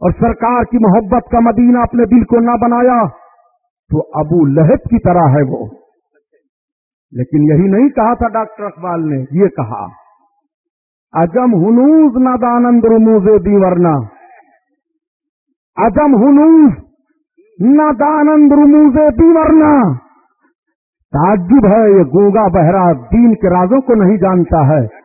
S1: اور سرکار کی محبت کا مدینہ اپنے دل کو نہ بنایا، تو ابو لہب کی طرح ہے وہ۔ لیکن یہی نہیں کہا تھا ڈاکٹر اقبال نے، یہ کہا۔ اجم ہنوز نہ دانند رموزے دی ورنا اجم ہنوز نہ دانند رموز دی ورنا تعجب ہے یہ گوگا بہرا دین کے رازوں کو نہیں جانتا ہے۔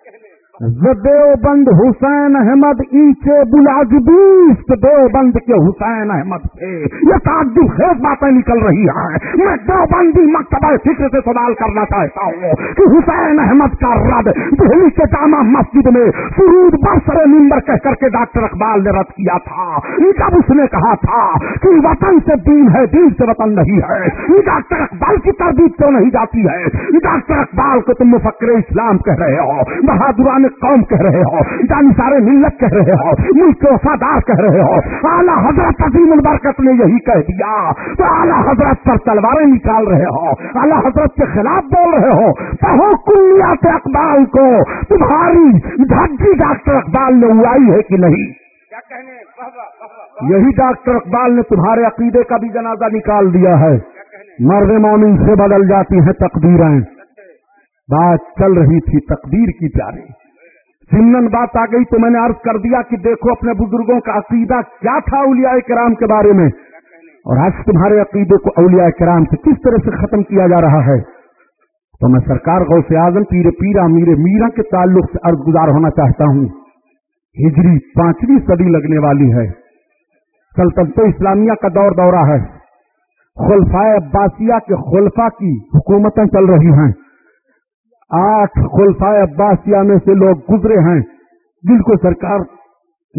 S1: دیو بند حسین احمد ایچے بلاجبیست دیو بند کے حسین احمد سے۔ یہ تعجب خیز باتیں نکل رہی ہیں۔ میں دو بندی مکتبہ فکر سے سوال کرنا چاہتا ہوں کہ حسین احمد کا رد دہلی کے جامع مسجد میں سرود برسر نمبر کہہ کر کے ڈاکٹر اقبال نے رد کیا تھا۔ جب اس نے کہا تھا کہ وطن سے دین ہے، دین سے وطن نہیں ہے۔ ڈاکٹر اقبال کی تردید کیوں نہیں جاتی ہے؟ ڈاکٹر اقبال کو تم مفکر اسلام کہہ رہے ہو۔ بہادران قوم کہہ رہے ہو جان سارے ملت کہہ رہے ہو ملک کے وفادار کہہ رہے ہو۔ اعلیٰ حضرت عظیم البرکت نے یہی کہہ دیا۔ تو اعلیٰ حضرت پر تلواریں نکال رہے ہو اعلیٰ حضرت کے خلاف بول رہے ہو۔ کہو کلیات اقبال کو۔ تمہاری دھاجی ڈاکٹر اقبال نے اڑائی ہے کہ نہیں؟ یہی ڈاکٹر اقبال نے تمہارے عقیدے کا بھی جنازہ نکال دیا ہے۔ مرد مومن سے بدل جاتی ہیں تقدیریں۔ بات چل رہی تھی تقدیر کی پیاری سمن بات آ گئی تو میں نے عرض کر دیا کہ دیکھو اپنے بزرگوں کا عقیدہ کیا تھا اولیاء کرام کے بارے میں؟ اور آج تمہارے عقیدے کو اولیاء کرام سے کس طرح سے ختم کیا جا رہا ہے؟ تو میں سرکار غوث اعظم پیرے پیرا میرے میرا کے تعلق سے عرض گزار ہونا چاہتا ہوں۔ ہجری پانچویں صدی لگنے والی ہے۔ سلطنت اسلامیہ کا دور دورہ ہے۔ خلفائے عباسیہ کے خلفا کی حکومتیں چل رہی ہیں۔ آٹھ خلفائے عباسیہ میں سے لوگ گزرے ہیں، جن کو سرکار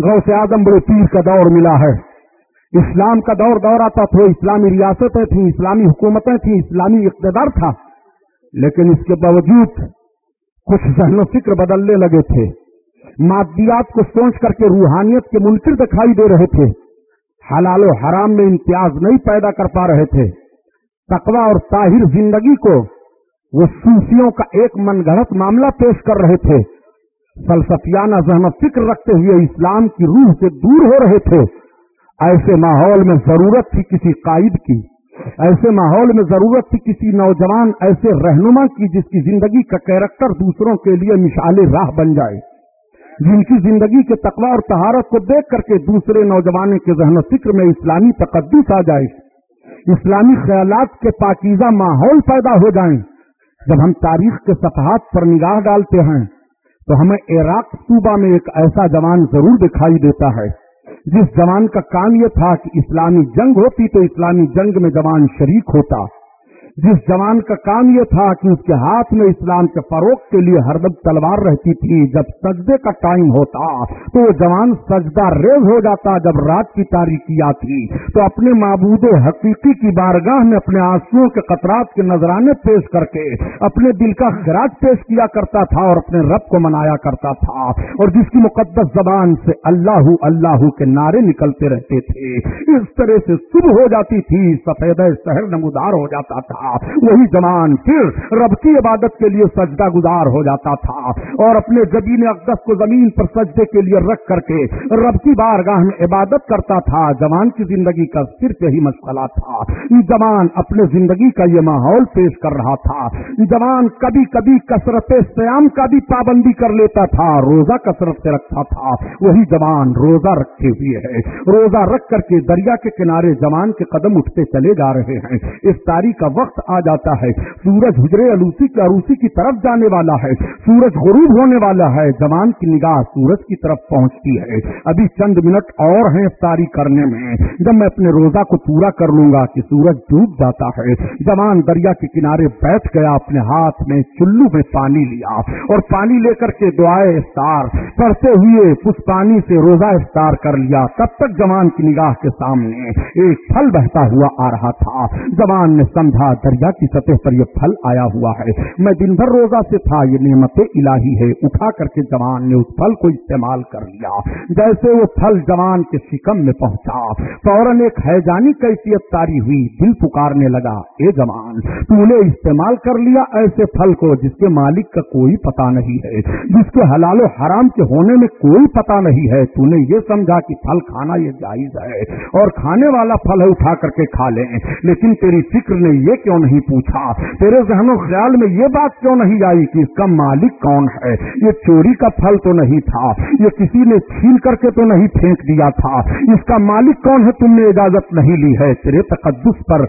S1: غوث اعظم بڑے پیر کا دور ملا ہے۔ اسلام کا دور دورہ تھا، اسلامی ریاستیں تھیں، اسلامی حکومتیں تھیں، اسلامی اقتدار تھا۔ لیکن اس کے باوجود کچھ ذہن و فکر بدلنے لگے تھے۔ مادیات کو سوچ کر کے روحانیت کے منکر دکھائی دے رہے تھے۔ حلال و حرام میں امتیاز نہیں پیدا کر پا رہے تھے۔ تقوا اور طاہر زندگی کو وہ صوفیوں کا ایک من گھڑت معاملہ پیش کر رہے تھے۔ فلسفیانہ ذہن فکر رکھتے ہوئے اسلام کی روح سے دور ہو رہے تھے۔ ایسے ماحول میں ضرورت تھی کسی قائد کی۔ ایسے ماحول میں ضرورت تھی کسی نوجوان ایسے رہنما کی جس کی زندگی کا کیریکٹر دوسروں کے لیے مشال راہ بن جائے۔ جن کی زندگی کے تقوی اور تہارت کو دیکھ کر کے دوسرے نوجوانوں کے ذہن و فکر میں اسلامی تقدس آ جائے۔ اسلامی خیالات کے پاکیزہ ماحول پیدا ہو جائیں۔ جب ہم تاریخ کے صفحات پر نگاہ ڈالتے ہیں، تو ہمیں عراق صوبہ میں ایک ایسا جوان ضرور دکھائی دیتا ہے۔ جس جوان کا کام یہ تھا کہ اسلامی جنگ ہوتی تو اسلامی جنگ میں جوان شریک ہوتا۔ جس جوان کا کام یہ تھا کہ اس کے ہاتھ میں اسلام کے فروغ کے لیے ہر دم تلوار رہتی تھی، جب سجدے کا ٹائم ہوتا تو وہ جوان سجدہ ریز ہو جاتا جب رات کی تاریخی آتی تو اپنے معبود حقیقی کی بارگاہ میں اپنے آنسو کے قطرات کے نذرانے پیش کر کے اپنے دل کا خراج پیش کیا کرتا تھا اور اپنے رب کو منایا کرتا تھا۔ اور جس کی مقدس زبان سے اللہ اللہ کے نعرے نکلتے رہتے تھے، اس طرح سے صبح ہو جاتی تھی سفید شہر نمودار ہو جاتا تھا۔ وہی زمان پھر رب کی عبادت کے لیے سجدہ گزار ہو جاتا تھا۔ اور اپنے زمین اقدس کو زمین پر سجدے کے لیے رکھ کر کے رب کی بارگاہ میں عبادت کرتا تھا۔ جوان کی زندگی کا صرف یہی مسئلہ تھا۔ جوان اپنے زندگی کا یہ ماحول پیش کر رہا تھا۔ جوان کبھی کبھی کثرت سیام کا بھی پابندی کر لیتا تھا۔ روزہ کثرت سے رکھتا تھا۔ وہی جوان روزہ رکھے ہوئے ہے۔ روزہ رکھ کر کے دریا کے کنارے جوان کے قدم اٹھتے چلے جا رہے ہیں۔ اس تاریخ کا وقت وقت آ جاتا ہے۔ سورج حجرے الوسی کے عروسی کی طرف جانے والا ہے۔ سورج غروب ہونے والا ہے۔ جوان کی نگاہ سورج کی طرف پہنچتی ہے۔ ابھی چند منٹ اور ہیں افطاری کرنے میں۔ جب میں اپنے روزہ کو پورا کر لوں گا کہ سورج ڈوب جاتا ہے۔ جوان دریا کے کنارے بیٹھ گیا، اپنے ہاتھ میں چلو میں پانی لیا اور پانی لے کر کے دعائے افطار پڑھتے ہوئے اس پانی سے روزہ افطار کر لیا۔ تب تک جوان کی نگاہ کے سامنے ایک پھل بہتا ہوا آ رہا تھا۔ جوان نے سمجھا دریا کی سطح پر یہ پھل آیا ہوا ہے۔ میں دن بھر روزہ سے تھا، یہ نعمت الہی ہے اٹھا کر کے جوان نے اس پھل کو استعمال کر لیا۔ جیسے وہ پھل جوان کے شکم میں پہنچا۔ فوراً ایک حیجانی کیفیت تاری ہوئی۔ دل پکارنے لگا، اے جوان، تو نے استعمال کر لیا ایسے پھل کو جس کے مالک کا کوئی پتا نہیں ہے، جس کے حلال و حرام کے ہونے میں کوئی پتا نہیں ہے۔ تو نے یہ سمجھا کہ پھل کھانا یہ جائز ہے اور کھانے والا پھل ہے، اٹھا کر کے کھا لیں۔ لیکن تیری فکر نے یہ کیوں نہیں پوچھا؟ تیرے ذہن و خیال میں یہ بات کیوں نہیں آئی کہ اس کا مالک کون ہے؟ یہ چوری کا پھل تو نہیں تھا، یہ کسی نے چھین کر کے تو نہیں پھینک دیا تھا۔ اس کا مالک کون ہے؟ تم نے اجازت نہیں لی ہے۔ تیرے تقدس پر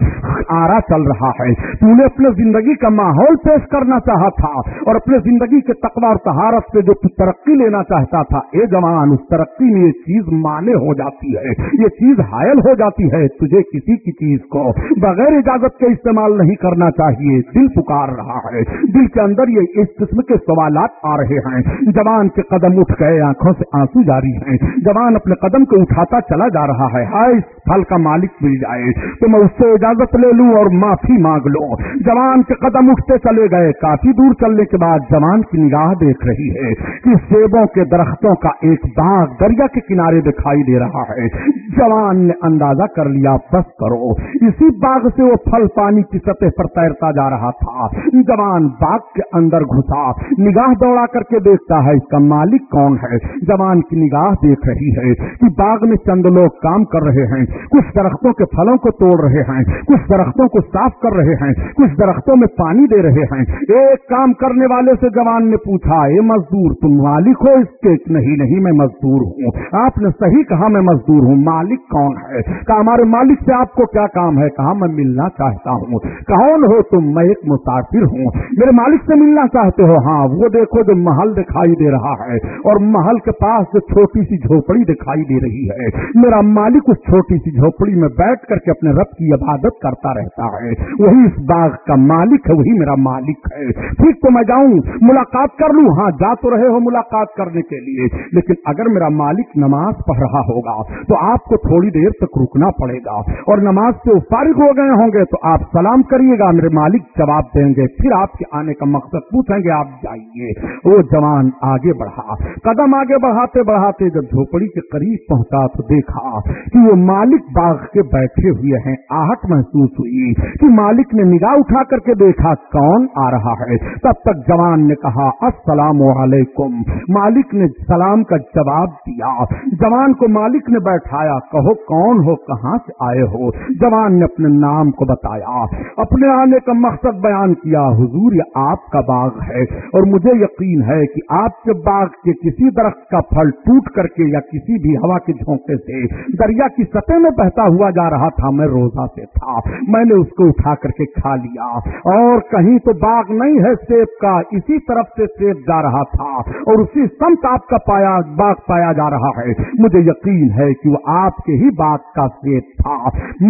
S1: آرا چل رہا ہے۔ تم نے اپنے زندگی کا ماحول پیش کرنا چاہا تھا اور اپنے زندگی کے تقوی اور تہارت سے جو ترقی لینا چاہتا تھا۔ اے جوان، اس ترقی میں یہ چیز مانے ہو جاتی ہے۔ یہ چیز حائل ہو جاتی ہے تجھے کسی کی چیز کو۔ بغیر اجازت کے استعمال استعمال نہیں کرنا چاہیے۔ دل پکار رہا ہے۔ دل کے اندر یہ اس قسم کے سوالات آ رہے ہیں۔ جوان کے قدم اٹھ گئے، آنکھوں سے آنسو جاری ہیں۔ جوان اپنے قدم کو اٹھاتا چلا جا رہا ہے۔ ہائے پھل کا مالک مل جائے۔ تو میں اس سے اجازت لے لوں اور معافی مانگ لوں۔ جوان کے قدم اٹھتے چلے گئے۔ کافی دور چلنے کے بعد جوان کی نگاہ دیکھ رہی ہے کہ سیبوں کے درختوں کا ایک باغ دریا کے کنارے دکھائی دے رہا ہے۔ جوان نے اندازہ کر لیا، بس کرو۔ اسی باغ سے وہ پھل پانی کی کی سطح پر تیرتا جا رہا تھا۔ جوان باغ کے اندر گھسا۔ نگاہ دوڑا کر کے دیکھتا ہے اس کا مالک کون ہے۔ جوان کی نگاہ دیکھ رہی ہے کہ باغ میں چند لوگ کام کر رہے ہیں۔ کچھ درختوں کے پھلوں کو توڑ رہے ہیں۔ کچھ درختوں کو صاف کر رہے ہیں۔ کچھ درختوں میں پانی دے رہے ہیں۔ ایک کام کرنے والے سے جوان نے پوچھا، اے مزدور، تم مالک ہو؟ اس کے نہیں نہیں میں مزدور ہوں۔ آپ نے صحیح کہا، میں مزدور ہوں۔ مالک کون ہے؟ کہا، ہمارے مالک سے آپ کو کیا کام ہے؟ کہا، میں ملنا چاہتا ہوں۔ کون ہو تم؟ میں ایک مسافر ہوں۔ میرے مالک سے ملنا چاہتے ہو؟ ہاں وہ دیکھو جو محل دکھائی دے رہا ہے، اور محل کے پاس جو چھوٹی سی جھوپڑی دکھائی دے رہی ہے۔ میرا مالک اس چھوٹی سی جھوپڑی میں بیٹھ کر کے اپنے رب کی عبادت کرتا رہتا ہے۔ وہی اس باغ کا مالک ہے، وہی میرا مالک ہے۔ ٹھیک تو میں جاؤں، ملاقات کر لوں۔ ہاں جا تو رہے ہو ملاقات کرنے کے لیے۔ لیکن اگر میرا مالک نماز پڑھ رہا ہوگا، تو آپ کو تھوڑی دیر تک رکنا پڑے گا۔ اور نماز سے فارغ ہو گئے ہوں گے، تو آپ سلام کام کریے گا، میرے مالک جواب دیں گے، پھر آپ کے آنے کا مقصد پوچھیں گے، آپ جائیے۔ وہ جوان آگے بڑھا، قدم آگے بڑھاتے بڑھاتے جب جھوپڑی کے قریب پہنچا تو دیکھا کہ وہ مالک باغ کے بیٹھے ہوئے ہیں، آہٹ محسوس ہوئی کہ مالک نے نگاہ اٹھا کر کے دیکھا کون آ رہا ہے۔ تب تک جوان نے کہا، السلام علیکم۔ مالک نے سلام کا جواب دیا۔ جوان کو مالک نے بیٹھایا، کہو کون ہو، کہاں سے آئے ہو؟ جوان نے اپنے نام کو بتایا۔ اپنے آنے کا مقصد بیان کیا، حضور یہ آپ کا باغ ہے اور مجھے یقین ہے کہ آپ کے باغ کے کسی درخت کا پھل ٹوٹ کر کے یا کسی بھی ہوا کے جھونکے سے دریا کی سطح میں بہتا ہوا جا رہا تھا، میں روزہ سے تھا، میں نے اس کو اٹھا کر کے کھا لیا اور کہیں تو باغ نہیں ہے، سیب کا اسی طرف سے سیب جا رہا تھا اور اسی سمت آپ کا پایا، باغ پایا جا رہا ہے۔ مجھے یقین ہے کہ وہ آپ کے ہی باغ کا سیب تھا۔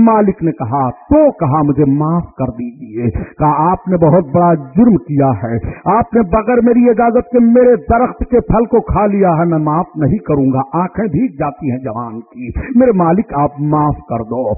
S1: مالک نے کہا، تو کہا مجھے معاف کر دیجیے کہا، آپ نے بہت بڑا جرم کیا ہے۔ آپ نے بغیر میری اجازت کے میرے درخت کے پھل کو کھا لیا ہے، میں معاف نہیں کروں گا۔ آنکھیں بھیگ جاتی ہیں جوان کی۔ میرے مالک، آپ معاف کر دو۔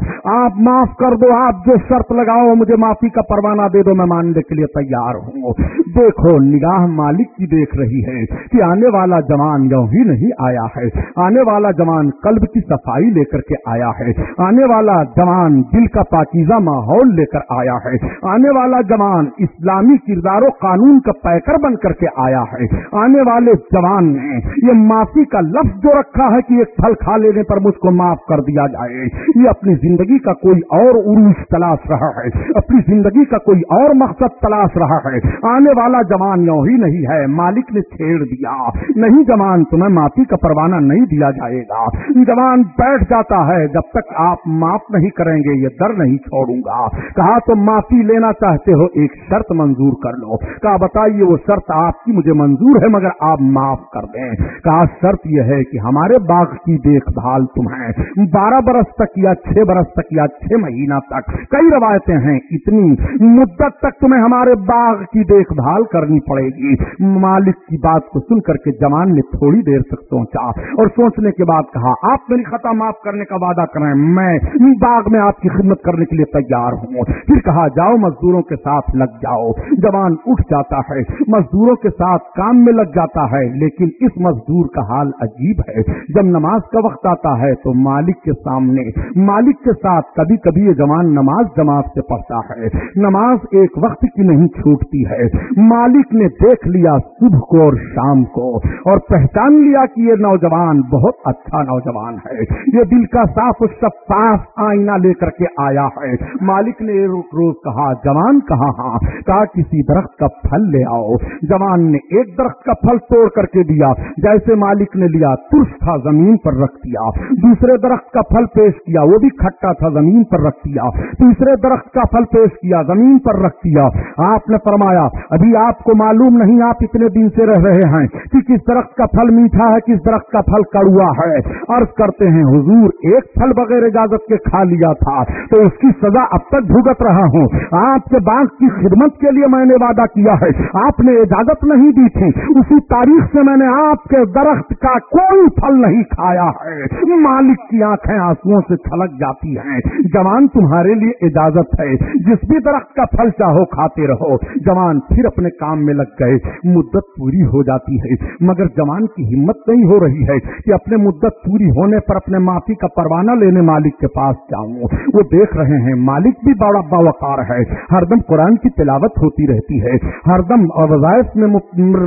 S1: آپ معاف کر دو۔ آپ جو شرط لگاؤ، مجھے معافی کا پروانہ دے دو، میں ماننے کے لیے تیار ہوں۔ دیکھو، نگاہ مالک کی دیکھ رہی ہے کہ آنے والا جوان یوں ہی نہیں آیا ہے۔ آنے والا جوان قلب کی صفائی لے کر کے آیا ہے۔ آنے والا جوان دل کا پاکیزہ ماحول لے کر آیا ہے۔ آنے والا جوان اسلامی کردار و قانون کا پیکر بن کر کے آیا ہے۔ آنے والے جوان نے یہ معافی کا لفظ جو رکھا ہے کہ ایک پھل کھا لینے پر مجھ کو معاف کر دیا جائے۔ یہ اپنی زندگی کا کوئی اور عروج تلاش رہا ہے۔ اپنی زندگی کا کوئی اور مقصد تلاش رہا ہے۔ آنے والا جوان یوں ہی نہیں ہے۔ مالک نے چھیڑ دیا۔ نہیں جوان، تمہیں معافی کا پروانہ نہیں دیا جائے گا۔ جوان بیٹھ جاتا ہے۔ جب تک آپ معاف نہیں کریں گے، یہ در نہیں چھوڑوں گا۔ کہا، تو معافی لینا چاہتے ہو، ایک شرط منظور کر لو۔ کہا، بتائیے، وہ شرط آپ کی مجھے منظور ہے، مگر آپ معاف کر دیں۔ کہا، شرط یہ ہے کہ ہمارے باغ کی دیکھ بھال تمہیں بارہ برس تک یا چھ برس تک یا چھ مہینہ تک، کئی روایتیں ہیں، اتنی مدت تک تمہیں ہمارے باغ کی دیکھ بھال کرنی پڑے گی۔ مالک کی بات کو سن کر کے جوان نے تھوڑی دیر تک سوچا اور سوچنے کے بعد کہا، آپ میری خطا معاف کرنے کا وعدہ کریں، میں باغ میں آپ کی خدمت کرنے کے لیے تیار ہوں۔ پھر کہا، جاؤ، مزدوروں کے ساتھ لگ جاؤ۔ جوان اٹھ جاتا ہے، مزدوروں کے ساتھ کام میں لگ جاتا ہے، لیکن اس مزدور کا حال عجیب ہے۔ جب نماز کا وقت آتا ہے تو مالک کے سامنے، مالک کے ساتھ کبھی کبھی یہ جوان نماز جماعت سے پڑھتا ہے۔ نماز ایک وقت کی نہیں، چھوٹتی ہے۔ مالک نے دیکھ لیا صبح کو اور شام کو اور پہچان لیا کہ یہ نوجوان بہت اچھا نوجوان ہے۔ یہ دل کا صاف شفاف آئینہ لے کر کے آیا ہے۔ مالک نے روز روز کہا، جوان کہاں ہاں کہا، کسی درخت کا پھل لے آؤ۔ جوان نے ایک درخت کا پھل توڑ کر کے دیا۔ جیسے مالک نے لیا، ترس تھا زمین پر رکھ دیا۔ دوسرے درخت کا پھل پیش کیا، وہ بھی کھٹا تھا زمین پر رکھ دیا۔ تیسرے درخت کا پھل پیش کیا، زمین پر رکھ دیا۔ آپ نے فرمایا، ابھی ابھی آپ کو معلوم نہیں آپ اتنے دن سے رہ رہے ہیں کہ کس درخت کا پھل میٹھا ہے، کس درخت کا پھل کڑوا ہے۔ عرض کرتے ہیں، حضور ایک پھل بغیر اجازت کے کھا لیا تھا، تو اس کی سزا اب تک بھگت رہا ہوں۔ آپ کے باغ کی خدمت کے لیے میں نے وعدہ کیا ہے۔ آپ نے اجازت نہیں دی تھی۔ اسی تاریخ سے میں نے آپ کے درخت کا کوئی پھل نہیں کھایا ہے۔ مالک کی آنکھیں آنسو سے چھلک جاتی ہیں۔ جوان تمہارے لیے اجازت ہے۔ جس بھی درخت کا پھل چاہو کھاتے رہو۔ جوان پھر اپنے کام میں لگ گئے، مدت پوری ہو جاتی ہے۔ مگر جوان کی ہمت نہیں ہو رہی ہے کہ اپنے مدت پوری ہونے پر اپنے معافی کا پروانہ لینے مالک کے پاس جاؤں۔ وہ دیکھ رہے ہیں، مالک بھی بڑا باوقار ہے۔ ہر دم قرآن کی تلاوت ہوتی رہتی ہے۔ ہر دم وظائف میں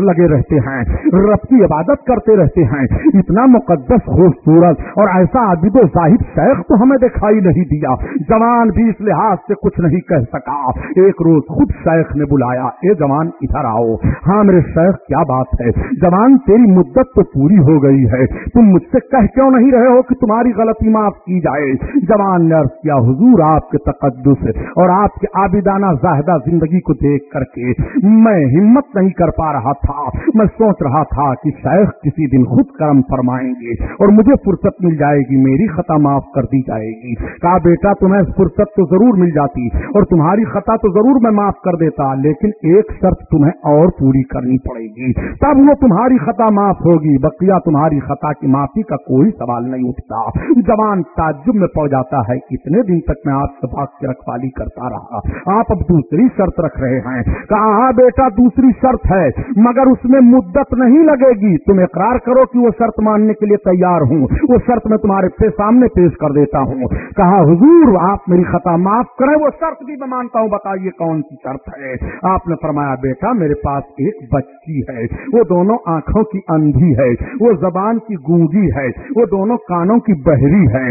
S1: لگے رہتے ہیں۔ رب کی عبادت کرتے رہتے ہیں۔ اتنا مقدس، خوبصورت اور ایسا عابد و صاحب شیخ تو ہمیں دکھائی نہیں دیا۔ جوان بھی اس لحاظ سے کچھ نہیں کہہ سکا۔ ایک روز خود شیخ نے بلایا، اے جوان جوان ادھر آؤ۔ ہاں میرے شیخ، کیا بات ہے؟ جوان، تیری مدت تو پوری ہو گئی ہے۔ تم مجھ سے کہہ کیوں نہیں رہے ہو کہ تمہاری غلطی معاف کی جائے؟ جوان نے عرض کیا، حضور آپ کے تقدس اور آپ کے عابدانہ زاہدہ زندگی کو دیکھ کر کے میں ہمت نہیں کر پا رہا تھا۔ میں سوچ رہا تھا کہ شیخ کسی دن خود کرم فرمائیں گے اور مجھے فرصت مل جائے گی، میری خطا معاف کر دی جائے گی۔ کہا، بیٹا، تمہیں فرصت تو ضرور مل جاتی اور تمہاری خطا تو ضرور میں معاف کر دیتا، لیکن ایک شرط تمہیں اور پوری کرنی پڑے گی۔ تب وہ تمہاری خطا معاف ہوگی۔ بقیہ تمہاری خطا کی معافی کا کوئی سوال نہیں اٹھتا۔ جوان تعجب میں پہنچ جاتا ہے، اتنے دن تک میں آپ سے بھاگ کی رکھوالی کرتا رہا۔ آپ اب دوسری شرط رکھ رہے ہیں۔ کہا ہاں بیٹا، دوسری شرط ہے۔ مگر اس میں مدت نہیں لگے گی۔ تم اقرار کرو کہ وہ شرط ماننے کے لیے تیار ہوں۔ وہ شرط میں تمہارے سامنے پیش کر دیتا ہوں۔ کہا، حضور، آپ میری خطا معاف کریں۔ وہ شرط بھی میں مانتا ہوں۔ بتائیے کون سی شرط ہے؟ آپ نے فرمایا بیٹا، میرے پاس ایک بچی ہے، وہ دونوں آنکھوں کی اندھی ہے، وہ زبان کی گونگی ہے، وہ دونوں کانوں کی بہری ہے،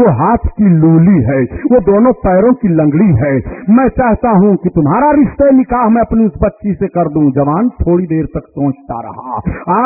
S1: وہ ہاتھ کی لولی ہے، وہ دونوں پیروں کی لنگڑی ہے۔ میں چاہتا ہوں کہ تمہارا رشتے نکاح میں اپنی اس بچی سے کر دوں۔ جوان تھوڑی دیر تک سوچتا رہا۔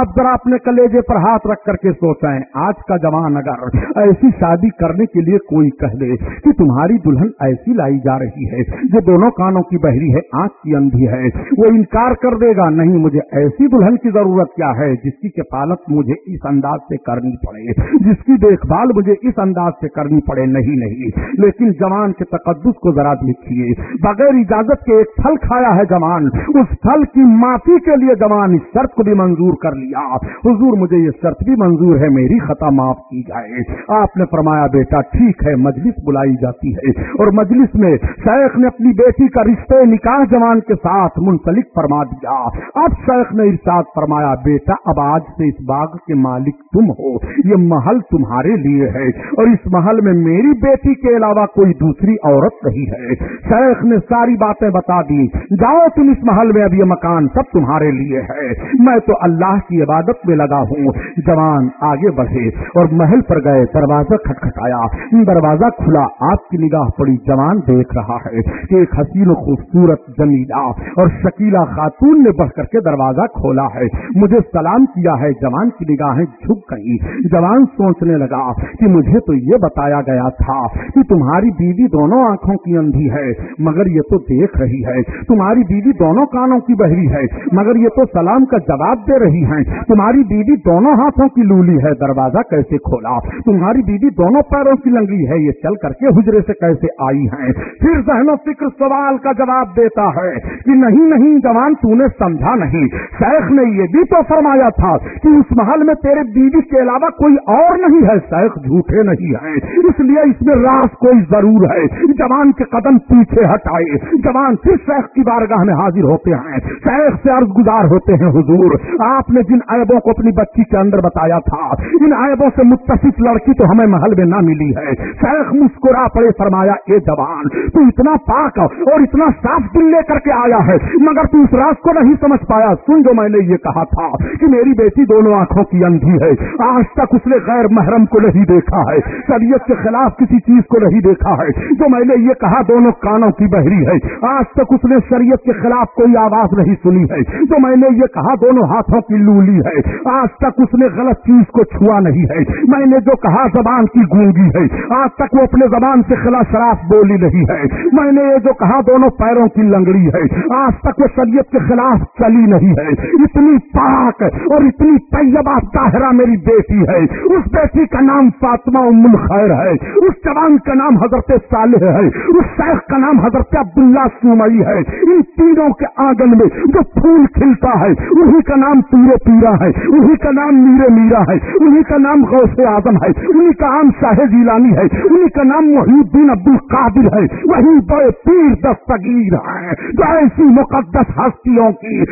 S1: آپ ذرا اپنے کلیجے پر ہاتھ رکھ کر کے سوچیں آج کا جوان اگر ایسی شادی کرنے کے لیے کوئی کہہ دے کہ تمہاری دلہن ایسی لائی جا رہی ہے جو دونوں کانوں کی بہری ہے، آنکھ کی اندھی ہے وہ انکار کر دے گا، نہیں، مجھے ایسی دلہن کی ضرورت کیا ہے جس کی کفالت مجھے اس انداز سے کرنی پڑے، جس کی دیکھ بھال مجھے اس انداز سے کرنی پڑے، نہیں نہیں۔ لیکن جوان کے تقدس کو ذرا دیکھیے۔ بغیر اجازت کے ایک پھل کھایا ہے جوان، اس پھل کی معافی کے لیے جوان اس شرط کو بھی منظور کر لیا۔ حضور، مجھے یہ شرط بھی منظور ہے، میری خطا معاف کی جائے۔ آپ نے فرمایا، بیٹا، ٹھیک ہے، مجلس بلائی جاتی ہے۔ اور مجلس میں شیخ نے اپنی بیٹی کا رشتے نکاح جوان کے ساتھ منسلک فرما دیا۔ اب شیخ نے ارشاد فرمایا، بیٹا، اب آج سے اس باغ کے مالک تم ہو۔ یہ محل تمہارے لیے ہے اور اس محل میں میری بیٹی کے علاوہ کوئی دوسری عورت نہیں ہے۔ شیخ نے ساری باتیں بتا دی جاؤ تم اس محل میں، اب یہ مکان سب تمہارے لیے ہے۔ میں تو اللہ کی عبادت میں لگا ہوں۔ جوان آگے بڑھے اور محل پر گئے۔ دروازہ کھٹکھٹایا۔ دروازہ کھلا۔ آپ کی نگاہ پڑی۔ جوان دیکھ رہا ہے کہ ایک حسین و خوبصورت جمیلا اور شکیلا خاتون نے بڑھ کر کے دروازہ کھولا ہے۔ مجھے سلام کیا ہے۔ جوان کی نگاہیں جھک گئی جوان سوچنے لگا کہ مجھے تو یہ بتایا گیا تھا کہ تمہاری بیوی دونوں آنکھوں کی اندھی ہے، مگر یہ تو دیکھ رہی ہے۔ تمہاری بیوی دونوں کانوں کی بہری ہے، مگر یہ تو سلام کا جواب دے رہی ہے۔ تمہاری بیوی دونوں ہاتھوں کی لولی ہے، دروازہ کیسے کھولا؟ تمہاری بیوی دونوں پیروں کی لنگی ہے، یہ چل کر کے حجرے سے کیسے آئی ہیں؟ پھر ذہن و فکر سوال کا جواب دیتا ہے کہ نہیں نہیں جوان تو نے سمجھا نہیں۔ شیخ نے یہ بھی تو فرمایا تھا کہ اس محل میں تیرے بیوی کے علاوہ کوئی اور نہیں ہے۔ شیخ جھوٹے نہیں ہے۔ اس لیے اس میں راز کوئی ضرور ہے۔ جوان کے قدم پیچھے ہٹائے۔ جوان پھر شیخ کی بارگاہ میں حاضر ہوتے ہیں۔ شیخ سے عرض گزار ہوتے ہیں، حضور، آپ نے جن عیبوں کو اپنی بچی کے اندر بتایا تھا، ان عیبوں سے متصف لڑکی تو ہمیں محل میں نہ ملی ہے۔ شیخ مسکرا پڑے، فرمایا، اے جوان، تو اتنا پاک اور اتنا صاف دل لے کر کے آیا ہے۔ مگر تو اس راز کو نہیں سمجھ پایا۔ سن جو میں نے یہ کہا تھا کہ میری بیٹی دونوں آنکھوں کی اندھی ہے۔ آج تک اس نے غیر محرم کو نہیں دیکھا ہے۔ شریعت کے خلاف کسی چیز کو نہیں دیکھا ہے۔ جو میں نے یہ کہا دونوں کانوں کی بہری ہے۔ آج تک اس نے شریعت کے خلاف کوئی آواز نہیں سنی ہے۔ جو میں نے یہ کہا دونوں ہاتھوں کی لولی ہے۔ آج تک اس نے غلط چیز کو چھوا نہیں ہے۔ میں نے جو کہا زبان کی گونگی ہے۔ آج تک وہ اپنے زبان سے خلا شراف بولی نہیں ہے۔ میں نے یہ جو کہا دونوں پیروں کی لنگڑی ہے۔ آج تک وہ شریعت کے خلاف چلی نہیں ہے۔ اتنی پاک اور اتنی طیبہ طاہرہ میری بیٹی ہے۔ اس بیٹی کا نام فاطمہ ام الخیر ہے۔ اس جوان کا نام حضرت صالح ہے۔ اس شیخ کا نام حضرت عبداللہ سومئی ہے۔ ان تینوں کے آنگن میں جو پھول کھلتا ہے، انہی کا نام پیرے پیرا ہے۔ انہی کا نام میرے میرا ہے۔ انہی کا نام غوث اعظم ہے۔ انہی کا نام شاہ جیلانی ہے۔ انہی کا نام محی الدین عبد القادر ہے۔ وہی بڑے پیر دستگیر ہیں۔ جو ایسی مقدس ہستیوں کی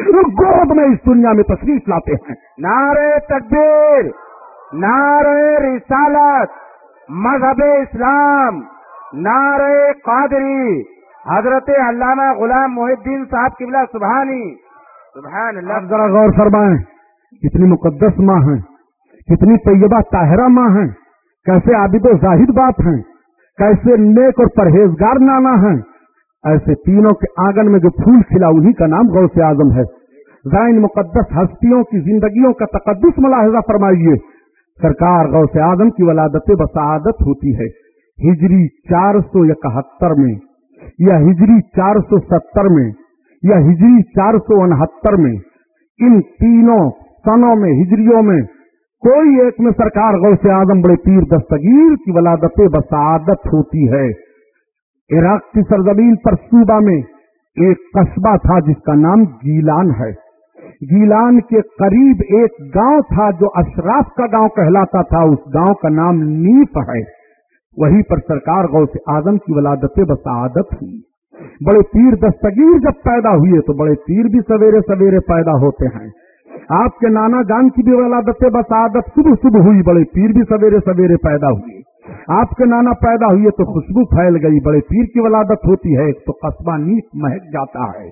S1: گود میں اس دنیا میں تشریف لاتے ہیں۔
S2: نعرے تکبیر نعرے رسالت، مذہب اسلام نعرے قادری، حضرت علامہ غلام محی الدین صاحب قبلہ سبحانی۔ سبحان اللہ۔
S1: ذرا غور فرمائیں، کتنی مقدس ماں ہیں، کتنی طیبہ طاہرہ ماں ہیں، کیسے عابد و زاہد باپ ہیں، کیسے نیک اور پرہیزگار نانا ہیں۔ ایسے تینوں کے آنگن میں جو پھول کھلا، انہی کا نام غوث اعظم ہے۔ زائن مقدس ہستیوں کی زندگیوں کا تقدس ملاحظہ فرمائیے۔ سرکار غوث اعظم کی ولادت بسعادت ہوتی ہے۔ ہجری چار سو اکہتر میں، یا ہجری چار سو ستر میں، یا ہجری چار سو انہتر میں، ان تینوں سنوں میں، ہجریوں میں کوئی ایک میں سرکار غوث اعظم بڑے پیر دستگیر کی ولادت بسعادت ہوتی ہے۔ عراق کی سرزمین پر صوبہ میں ایک قصبہ تھا جس کا نام گیلان ہے۔ گیلان کے قریب ایک گاؤں تھا جو اشراف کا گاؤں کہلاتا تھا۔ اس گاؤں کا نام نیف ہے۔ وہیں پر سرکار غوث اعظم کی ولادت بسعادت ہوئی۔ بڑے پیر دستگیر جب پیدا ہوئے تو بڑے پیر بھی سویرے سویرے پیدا ہوتے ہیں۔ آپ کے نانا جان کی بھی ولادت بسعادت صبح صبح ہوئی، بڑے پیر بھی سویرے سویرے پیدا ہوئی آپ کے نانا پیدا ہوئے تو خوشبو پھیل گئی، بڑے پیر کی ولادت ہوتی ہے، تو قصبہ نیت مہک جاتا ہے۔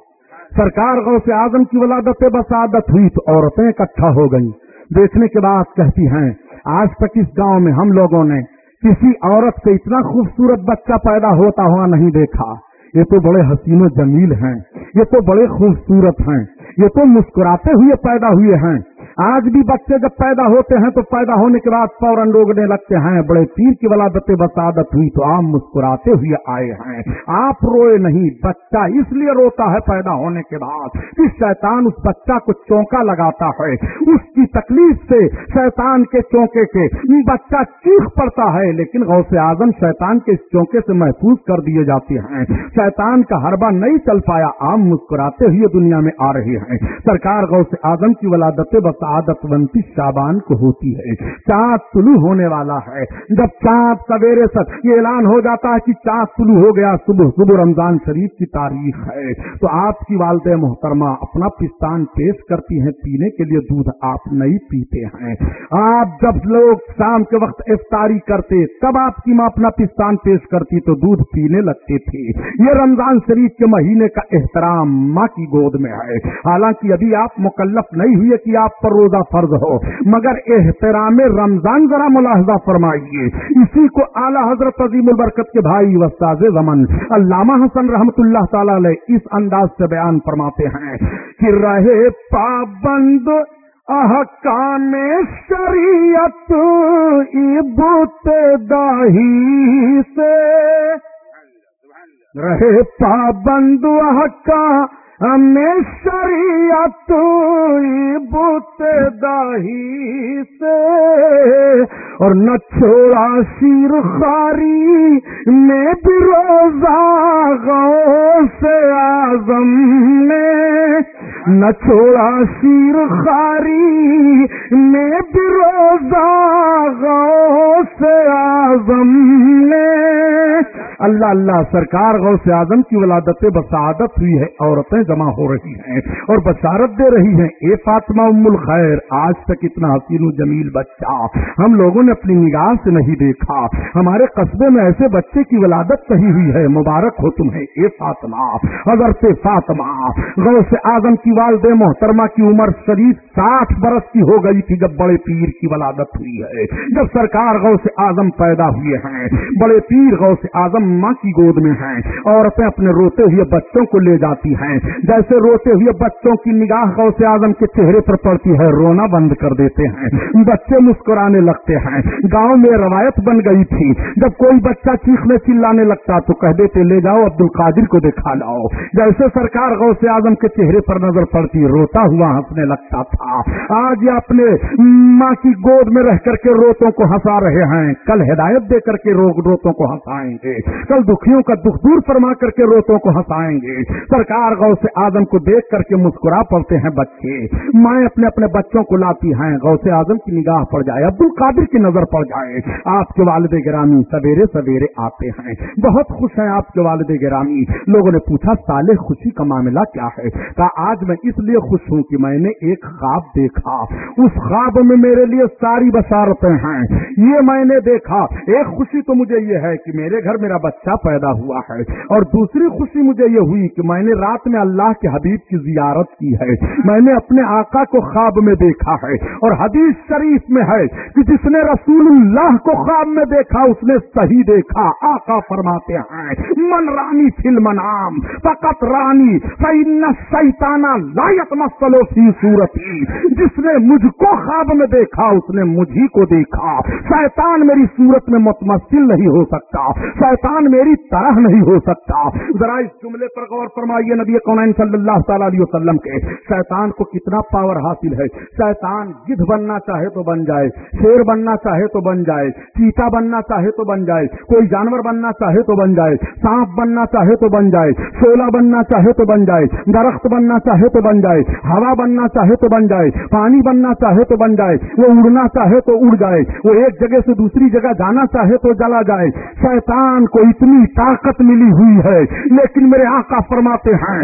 S1: سرکار غوث اعظم کی ولادت بسعادت ہوئی، تو عورتیں اکٹھا ہو گئیں۔ دیکھنے کے بعد کہتی ہیں، آج تک اس گاؤں میں ہم لوگوں نے کسی عورت سے اتنا خوبصورت بچہ پیدا ہوتا ہوا نہیں دیکھا۔ یہ تو بڑے حسین و جمیل ہیں، یہ تو بڑے خوبصورت ہیں، یہ تو مسکراتے ہوئے پیدا ہوئے ہیں۔ آج بھی بچے جب پیدا ہوتے ہیں تو پیدا ہونے کے بعد فوراً روکنے لگتے ہیں۔ بڑے پیر کی ولادت بسادت ہوئی تو آپ مسکراتے ہوئے آئے ہیں۔ آپ روئے نہیں، بچہ اس لیے روتا ہے پیدا ہونے کے بعد۔ کہ شیطان اس بچہ کو چونکا لگاتا ہے۔ اس کی تکلیف سے شیطان کے چونکے کے بچہ چیخ پڑتا ہے۔ لیکن غوث اعظم شیطان کے اس چونکے سے محفوظ کر دیے جاتے ہیں۔ شیطان کا ہربا نہیں چل پایا۔ عام مسکراتے ہوئے دنیا میں آ رہے ہیں۔ سرکار غوث اعظم کی ولادت بسعادت ونتی شابان کو ہوتی ہے۔ چاند طلوع ہونے والا ہے۔ جب چاند سویرے تک یہ اعلان ہو جاتا ہے کہ چاند طلوع ہو گیا، صبح صبح رمضان شریف کی تاریخ ہے۔ تو آپ کی والد محترمہ اپنا پستان پیش کرتی ہیں، پینے کے لیے دودھ آپ نہیں پیتے ہیں۔ آپ جب لوگ شام کے وقت افطاری کرتے، تب آپ کی ماں اپنا پستان پیش کرتی تو دودھ پینے لگتے تھے۔ یہ رمضان شریف کے مہینے کا احترام ماں کی گود میں ہے۔ حالانکہ ابھی آپ مکلف نہیں ہوئے کہ آپ پر روزہ فرض ہو۔ مگر احترام رمضان ذرا ملاحظہ فرمائیے۔ اسی کو اعلیٰ حضرت عظیم البرکت کے بھائی وساز زمن علامہ حسن رحمت اللہ تعالی علیہ اس انداز سے بیان فرماتے ہیں کہ رہے پابند احکام شریعت بت داہی سے۔ رہے پابند کا ہمیں شریعت بت داہی سے، اور نہ چھوڑا شیر خاری میں بھی روزہ گو سے آزم نے نہ چھوڑا شیر خاری میں بھی روزہ گو سے آزم نے اللہ اللہ، سرکار غو سے آزم کی ولادت بسعادت ہوئی ہے، عورتیں جمع ہو رہی ہیں اور بشارت دے رہی ہیں۔ اے فاطمہ ام الخیر، آج تک اتنا حسین و جمیل بچہ۔ ہم لوگوں نے اپنی نگاہ سے نہیں دیکھا۔ ہمارے قصبے میں ایسے بچے کی ولادت کہی ہوئی ہے، مبارک ہو تمہیں۔ اے فاطمہ، حضرت فاطمہ غو سے آزم کی والد محترمہ کی عمر شریف ساٹھ برس کی ہو گئی تھی جب بڑے پیر کی ولادت ہوئی ہے۔ جب سرکار غو سے آزم پیدا ہوئے ہیں، بڑے پیر غوث اعظم ماں کی گود میں ہیں۔ عورتیں اپنے روتے ہوئے بچوں کو لے جاتی ہیں۔ جیسے روتے ہوئے بچوں کی نگاہ غوث اعظم کے چہرے پر پڑتی ہے، رونا بند کر دیتے ہیں۔ بچے مسکرانے لگتے ہیں۔ گاؤں میں روایت بن گئی تھی۔ جب کوئی بچہ چیخنے چلانے لگتا تو کہہ دیتے، لے جاؤ عبد القادر کو دکھا لاؤ۔ جیسے سرکار غوث اعظم کے چہرے پر نظر پڑتی، روتا ہوا ہنسنے لگتا تھا۔ آج یہ اپنے ماں کی گود میں رہ کر کے روتوں کو ہنسا رہے ہیں۔ کل ہدایت دے کر کے روتوں کو ہنسائیں گے۔ کل دکھیوں کا دکھ دور فرما کر کے روتوں کو ہنسائیں گے۔ سرکار غوث غوث اعظم کو دیکھ کر کے مسکرا پڑتے ہیں بچے۔ مائیں اپنے اپنے بچوں کو لاتی ہیں۔ غوث اعظم کی نگاہ پڑ جائے عبد القادر کی نظر پڑ جائے۔ آپ کے والد گرامی سویرے سویرے آتے ہیں۔ بہت خوش ہیں آپ کے والد گرامی۔ لوگوں نے پوچھا سالے خوشی کا معاملہ کیا ہے؟ کہا، آج میں اس لیے خوش ہوں کہ میں نے ایک خواب دیکھا۔ اس خواب میں میرے لیے ساری بسارتیں ہیں۔ یہ میں نے دیکھا۔ ایک خوشی تو مجھے یہ ہے کہ میرے گھر میرا بچہ پیدا ہوا ہے۔ اور دوسری خوشی مجھے یہ ہوئی کہ میں نے رات میں اللہ کے حبیب کی زیارت کی ہے۔ میں نے اپنے آقا کو خواب میں دیکھا ہے اور حدیث شریف میں ہے کہ جس نے رسول اللہ کو خواب میں دیکھا، اس نے صحیح دیکھا۔ آقا فرماتے ہیں، من رانی فلم نام فقط رانی، فإن سیتانا لا مسلو سی صورت جس نے مجھ کو خواب میں دیکھا، اس نے مجھی کو دیکھا۔ شیطان میری صورت میں متمثل نہیں ہو سکتا۔ شیطان میری طرح نہیں ہو سکتا۔ ذرا اس جملے پر غور فرمائیے نبی کون مین صلی اللہ تعالیٰ علیہ وسلم کے شیطان کو کتنا پاور حاصل ہے شیطان گدھ بننا چاہے تو بن جائے شیر بننا چاہے تو بن جائے چیتا بننا چاہے تو بن جائے کوئی جانور بننا چاہے تو بن جائے سانپ بننا چاہے تو بن جائے سولا بننا چاہے تو بن جائے درخت بننا چاہے تو بن جائے ہوا بننا چاہے تو بن جائے پانی بننا چاہے تو بن جائے وہ اڑنا چاہے تو اڑ جائے وہ ایک جگہ سے دوسری جگہ جانا چاہے تو جلا جائے شیطان کو اتنی طاقت ملی ہوئی ہے لیکن میرے آقا فرماتے ہیں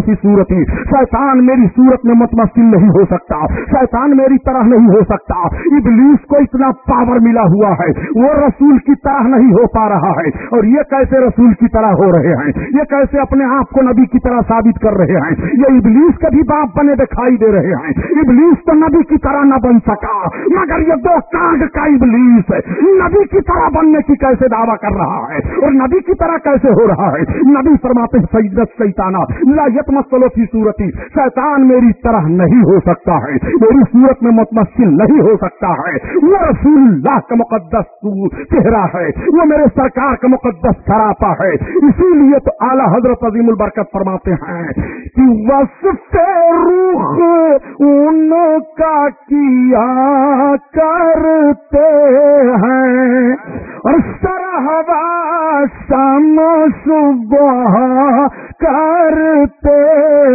S1: فی صورتی۔ شیطان میری صورت میں متمسل نہیں ہو سکتا۔ شیطان میری طرح نہیں ہو سکتا۔ ابلیس کو اتنا پاور ملا ہوا ہے۔ وہ رسول کی طرح نہیں ہو پا رہا ہے۔ اور یہ کیسے رسول کی طرح ہو رہے ہیں؟ یہ کیسے اپنے آپ کو نبی کی طرح ثابت کر رہے ہیں؟ یہ ابلیس کا بھی باپ بنے دکھائی دے رہے ہیں۔ ابلیس تو نبی کی طرح نہ بن سکا۔ مگر یہ دو کانڈ کا ابلیس نبی کی طرح بننے کی کیسے دعویٰ کر رہا ہے؟ اور نبی کی طرح کیسے ہو رہا ہے؟ نبی نبی فرماتے ہیں سیدت سیتانہ لا مسلو کی صورتی، شیطان میری طرح نہیں ہو سکتا ہے، میری صورت میں متمثل نہیں ہو سکتا ہے۔ وہ رسول اللہ کا مقدس چہرہ ہے، وہ میرے سرکار کا مقدس سراپا ہے۔ اسی لیے تو اعلیٰ حضرت عظیم البرکت فرماتے ہیں کہ وصف روح ان کا کیا کرتے ہیں۔ صبح کرتے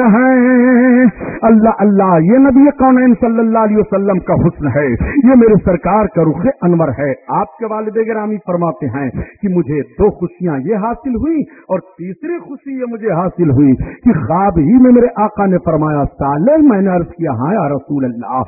S1: ہیں۔ اللہ اللہ، یہ نبی کون صلی اللہ علیہ وسلم کا حسن ہے۔ یہ میرے سرکار کا رخ انور ہے۔ آپ کے والد گرامی فرماتے ہیں کہ مجھے دو خوشیاں یہ حاصل ہوئی اور تیسری خوشی یہ مجھے حاصل ہوئی کہ خواب ہی میں میرے آقا نے فرمایا، سالے، میں نے عرض کیا ہاں رسول اللہ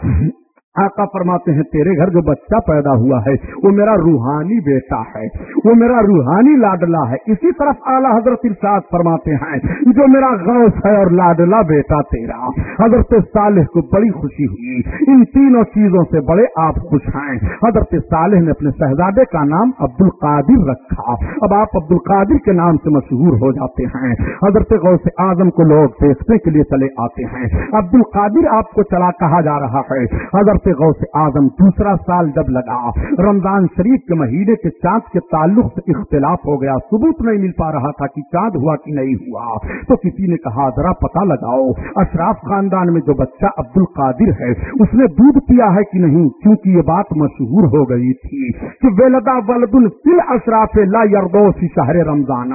S1: آقا فرماتے ہیں، تیرے گھر جو بچہ پیدا ہوا ہے، وہ میرا روحانی بیٹا ہے، وہ میرا روحانی لاڈلا ہے. اسی طرف اعلیٰ حضرت ارشاد فرماتے ہیں، جو میرا غوث ہے اور لاڈلا بیٹا تیرا. حضرت صالح کو بڑی خوشی ہوئی، ان تینوں چیزوں سے بڑے آپ خوش ہیں۔ حضرت صالح نے اپنے شہزادے کا نام عبد القادر رکھا۔ اب آپ عبد القادر کے نام سے مشہور ہو جاتے ہیں۔ حضرت غوث اعظم کو لوگ دیکھنے کے لیے چلے آتے ہیں۔ عبد القادر آپ کو چلا کہا جا رہا ہے۔ حضرت حضرت غوث اعظم دوسرا سال جب لگا، رمضان شریف کے مہینے کے چاند کے تعلق سے اختلاف ہو گیا، ثبوت نہیں مل پا رہا تھا کہ چاند ہوا کہ نہیں ہوا۔ تو کسی نے کہا، ذرا پتہ لگاؤ، اشراف خاندان میں جو بچہ عبد القادر ہے، اس نے دودھ پیا ہے کہ نہیں؟ کیونکہ یہ بات مشہور ہو گئی تھی کہ ویلدا ولد الفل اشراف لا یردوس شہر رمضان۔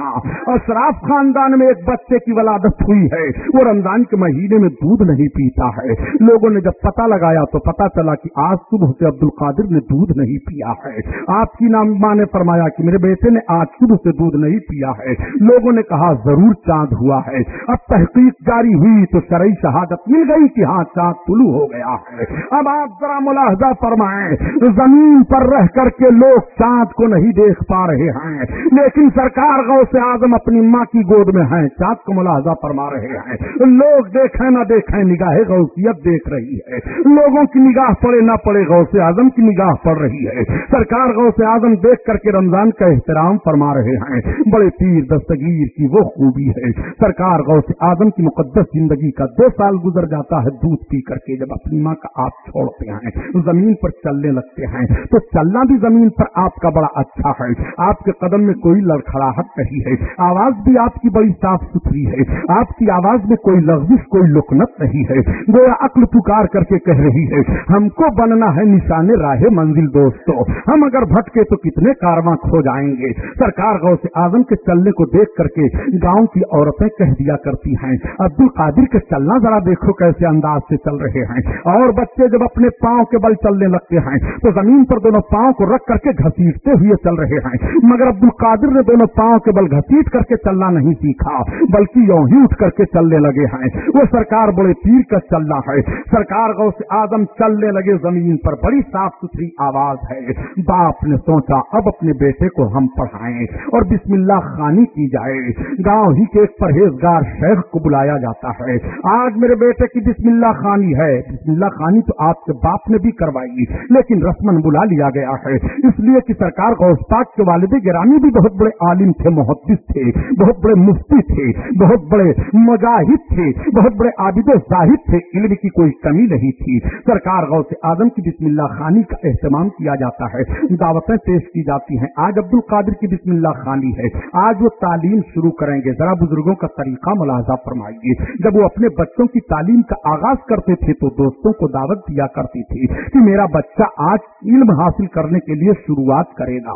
S1: اشراف خاندان میں ایک بچے کی ولادت ہوئی ہے، وہ رمضان کے مہینے میں دودھ نہیں پیتا ہے۔ لوگوں نے جب پتہ لگایا تو پتہ چلا چلا کہ آج صبح سے عبد القادر نے دودھ نہیں پیا ہے۔ آپ کی نام ماں نے فرمایا کہ میرے بیٹے نے آج صبح سے دودھ نہیں پیا ہے۔ لوگوں نے کہا، ضرور چاند ہوا ہے۔ اب تحقیق جاری ہوئی تو شرعی شہادت مل گئی کہ ہاں چاند طلوع ہو گیا ہے۔ اب آپ ذرا ملاحظہ فرمائیں۔ زمین پر رہ کر کے لوگ چاند کو نہیں دیکھ پا رہے ہیں۔ لیکن سرکار گاؤں سے آزم اپنی ماں کی گود میں ہیں۔ چاند کو ملاحظہ فرما رہے ہیں۔ لوگ دیکھیں نہ دیکھیں، نگاہ غوثیت دیکھ رہی ہے۔ لوگوں کی نگاہ نگاہ پڑے نہ پڑے غوث اعظم کی نگاہ پڑ رہی ہے۔ سرکار غوث اعظم دیکھ کر کے رمضان کا احترام فرما رہے ہیں۔ بڑے پیر دستگیر کی وہ خوبی ہے۔ سرکار غوث اعظم کی مقدس زندگی کا دو سال گزر جاتا ہے دودھ پی کر کے جب اپنی ماں کا آپ چھوڑتے ہیں، زمین پر چلنے لگتے ہیں۔ تو چلنا بھی زمین پر آپ کا بڑا اچھا ہے۔ آپ کے قدم میں کوئی لڑکھڑاہٹ نہیں ہے۔ آواز بھی آپ کی بڑی صاف ستھری ہے۔ آپ کی آواز میں کوئی لغزش، کوئی لکنت نہیں ہے۔ گویا عقل پکار کر کے کہہ رہی ہے ہم کو بننا ہے نشان راہ منزل، دوستو۔ ہم اگر بھٹکے تو کتنے کارواں کھو جائیں گے؟ سرکار غوث آزم کے چلنے کو دیکھ کر کے گاؤں کی عورتیں کہہ دیا کرتی ہیں عبد القادر کے چلنا ذرا دیکھو کیسے انداز سے چل رہے ہیں۔ اور بچے جب اپنے پاؤں کے بل چلنے لگتے ہیں، تو زمین پر دونوں پاؤں کو رکھ کر کے گھسیٹتے ہوئے چل رہے ہیں۔ مگر عبد القادر نے دونوں پاؤں کے بل گھسیٹ کر کے چلنا نہیں سیکھا، بلکہ یوں ہی اٹھ کر کے چلنے لگے ہیں۔ وہ سرکار بڑے پیر کا چلنا ہے۔ سرکار غوث آزم چل بولنے لگے، زمین پر بڑی صاف ستھری آواز ہے۔ باپ نے سوچا، اب اپنے بیٹے کو ہم پڑھائیں اور بسم اللہ خانی کی جائے۔ گاؤں ہی کے ایک پرہیزگار شیخ کو بلایا جاتا ہے۔ آج میرے بیٹے کی بسم اللہ خانی ہے۔ بسم اللہ خانی تو آپ کے باپ نے بھی کروائی، لیکن رسمن بلا لیا گیا ہے۔ اس لیے کہ سرکار غوث پاک کے والد گرامی بھی بہت بڑے عالم تھے، محدث تھے، بہت بڑے مفتی تھے، بہت بڑے مجاہد تھے، بہت بڑے عابد و زاہد تھے۔ علم کی کوئی کمی نہیں تھی۔ سرکار غوث آدم کی بسم اللہ خانی کا اہتمام کیا جاتا ہے۔ دعوتیں پیش کی جاتی ہیں۔ آج عبد القادر کی بسم اللہ خانی ہے۔ آج وہ تعلیم شروع کریں گے۔ ذرا بزرگوں کا طریقہ ملاحظہ فرمائیے۔ جب وہ اپنے بچوں کی تعلیم کا آغاز کرتے تھے تو دوستوں کو دعوت دیا کرتی تھی کہ میرا بچہ آج علم حاصل کرنے کے لیے شروعات کرے گا۔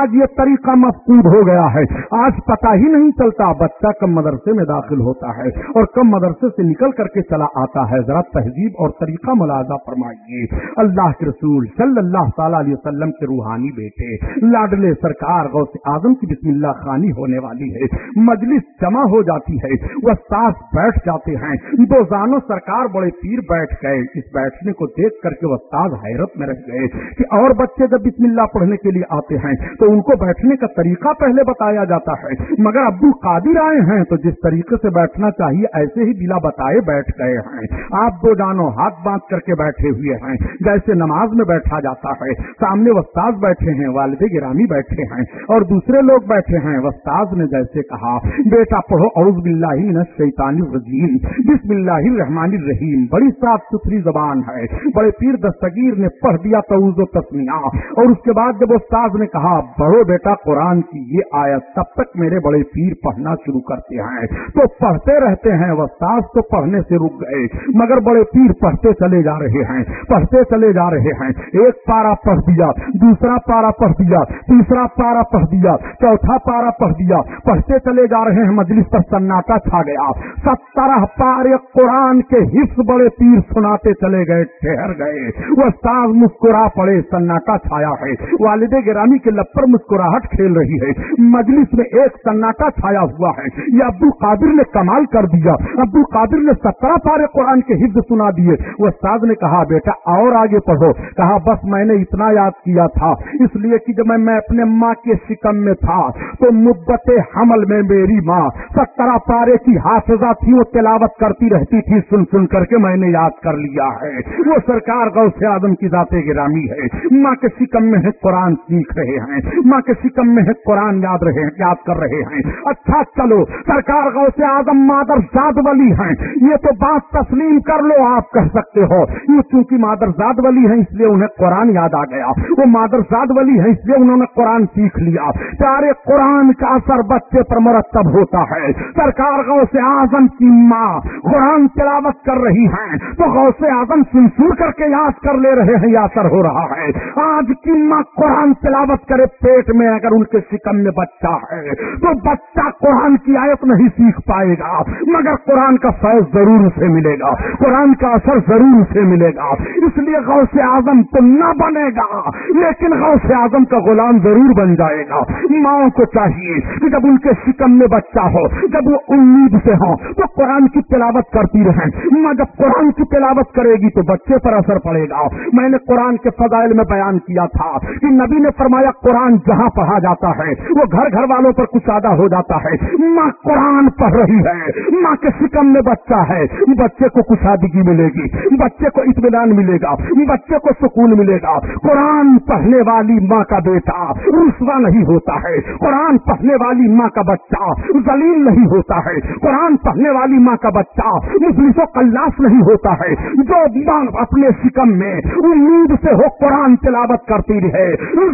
S1: آج یہ طریقہ مفقود ہو گیا ہے۔ آج پتہ ہی نہیں چلتا بچہ کم مدرسے میں داخل ہوتا ہے اور کم مدرسے سے نکل کر کے چلا آتا ہے۔ ذرا تہذیب اور طریقہ ملاحظہ فرمائیے۔ چاہیے اللہ کے رسول صلی اللہ تعالیٰ علیہ وسلم کے روحانی بیٹے۔ لاڈلے سرکار غوث اعظم کی بسم اللہ خانی ہونے والی ہے۔ مجلس جمع ہو جاتی ہے۔ وہ ساس بیٹھ جاتے ہیں۔ دو زانو سرکار بڑے پیر بیٹھ گئے۔ اس بیٹھنے کو دیکھ کر کے استاد حیرت میں رہ گئے کہ اور بچے جب بسم اللہ پڑھنے کے لیے آتے ہیں تو ان کو بیٹھنے کا طریقہ پہلے بتایا جاتا ہے۔ مگر ابو قادر آئے ہیں تو جس طریقے سے بیٹھنا چاہیے ایسے ہی بلا بتائے بیٹھ گئے ہیں۔ آپ دو جانو ہاتھ باندھ کر کے بیٹھے ہوئے لیے ہیں۔ جیسے نماز میں بیٹھا جاتا ہے، سامنے وستاز بیٹھے ہیں والد گرامی بیٹھے ہیں اور دوسرے لوگ بیٹھے ہیں۔ وستاذ نے جیسے کہا، بیٹا پڑھو اوز باللہ شیطان الشیطان الرجیم۔ بسم اللہ الرحمن الرحیم۔ بڑی صاف ستھری زبان ہے۔ بڑے پیر دستگیر نے پڑھ دیا توز و تسمیا اور اس کے بعد جب استاد نے کہا بڑھو بیٹا، قرآن کی یہ آیت تب تک میرے بڑے پیر پڑھنا شروع کرتے ہیں۔ تو پڑھتے رہتے ہیں۔ وستاذ تو پڑھنے سے رک گئے، مگر بڑے پیر پڑھتے چلے جا رہے ہیں۔ پڑھتے چلے جا رہے ہیں۔ ایک پارا پڑھ دیا، دوسرا پارا پڑھ دیا، تیسرا پارا پڑھ دیا، چوتھا پارا پڑھ دیا۔ پڑھتے چلے جا رہے ہیں، مجلس پر سناٹا چھا گیا۔ سترہ پارے قرآن کے حص بڑے تیر سناتے چلے گئے، ٹھہر گئے۔ وہ ساز مسکرا پڑے سناٹا چھایا ہے۔ والد گرامی کے لب پر مسکراہٹ کھیل رہی ہے۔ مجلس میں ایک سناٹا چھایا ہوا ہے۔ یہ ابو قادر نے کمال کر دیا۔ ابو قادر نے سترہ پارے قرآن کے حفظ سنا دیے۔ وہ ساز نے کہا، بیٹا بیٹا اور آگے پڑھو۔ کہا، بس میں نے اتنا یاد کیا تھا، اس لیے کہ جب میں اپنے ماں کے شکم میں تھا، تو مدت حمل میں میری ماں سترہ پارے کی حافظہ تھی، وہ تلاوت کرتی رہتی تھی۔ سن سن کر کے میں نے یاد کر لیا ہے۔ وہ سرکار گو سے آدم کی ذات گرامی ہے۔ ماں کے شکم میں ہے قرآن سیکھ رہے ہیں۔ ماں کے شکم میں ہے قرآن یاد رہے یاد کر رہے ہیں۔ اچھا چلو، سرکار گو سے آدم مادر زاد والی ہیں۔ یہ تو بات تسلیم کر لو، آپ کہہ سکتے ہو۔ یہ چونکہ کی مادرزاد ولی ہیں، اس لیے انہیں قرآن یاد آ گیا۔ وہ مادرزاد ولی ہیں، اس لیے انہوں نے قرآن سیکھ لیا۔ پیارے قرآن کا اثر بچے پر مرتب ہوتا ہے۔ سرکار غوث اعظم کی ماں قرآن تلاوت کر رہی ہیں۔ تو غوث اعظم سنسور کر کے یاد کر لے رہے ہیں، یہ اثر ہو رہا ہے۔ آج کی ماں قرآن تلاوت کرے پیٹ میں اگر ان کے شکم میں بچہ ہے، تو بچہ قرآن کی آیت نہیں سیکھ پائے گا۔ مگر قرآن کا فیض ضرور اسے ملے گا۔ قرآن کا اثر ضرور اسے ملے گا۔ اس لیے غوث اعظم تو نہ بنے گا، لیکن غوث اعظم کا غلام ضرور بن جائے گا۔ ماں کو چاہیے کہ جب ان کے شکم میں بچہ ہو، جب وہ امید سے ہو، تو قرآن کی تلاوت کرتی رہیں۔ ماں جب قرآن کی تلاوت کرے گی تو بچے پر اثر پڑے گا۔ میں نے قرآن کے فضائل میں بیان کیا تھا کہ نبی نے فرمایا، قرآن جہاں پڑھا جاتا ہے، وہ گھر گھر والوں پر کشادہ ہو جاتا ہے۔ ماں قرآن پڑھ رہی ہے۔ ماں کے شکم میں بچہ ہے۔ بچے کو کشادگی ملے گی۔ بچے کو اطمینان اطمینان ملے گا بچے کو سکون ملے گا قرآن پڑھنے والی ماں کا بیٹا رسوا نہیں ہوتا ہے، قرآن پڑھنے والی ماں کا بچہ ذلیل نہیں ہوتا ہے، قرآن پڑھنے والی ماں کا بچہ مفلس و کلاس نہیں ہوتا ہے، جو ماں اپنے شکم میں امید سے ہو قرآن تلاوت کرتی رہے،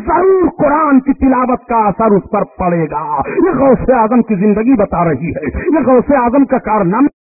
S1: ضرور قرآن کی تلاوت کا اثر اس پر پڑے گا۔ یہ غوث اعظم کی زندگی بتا رہی ہے، یہ غوث اعظم کا کارنامہ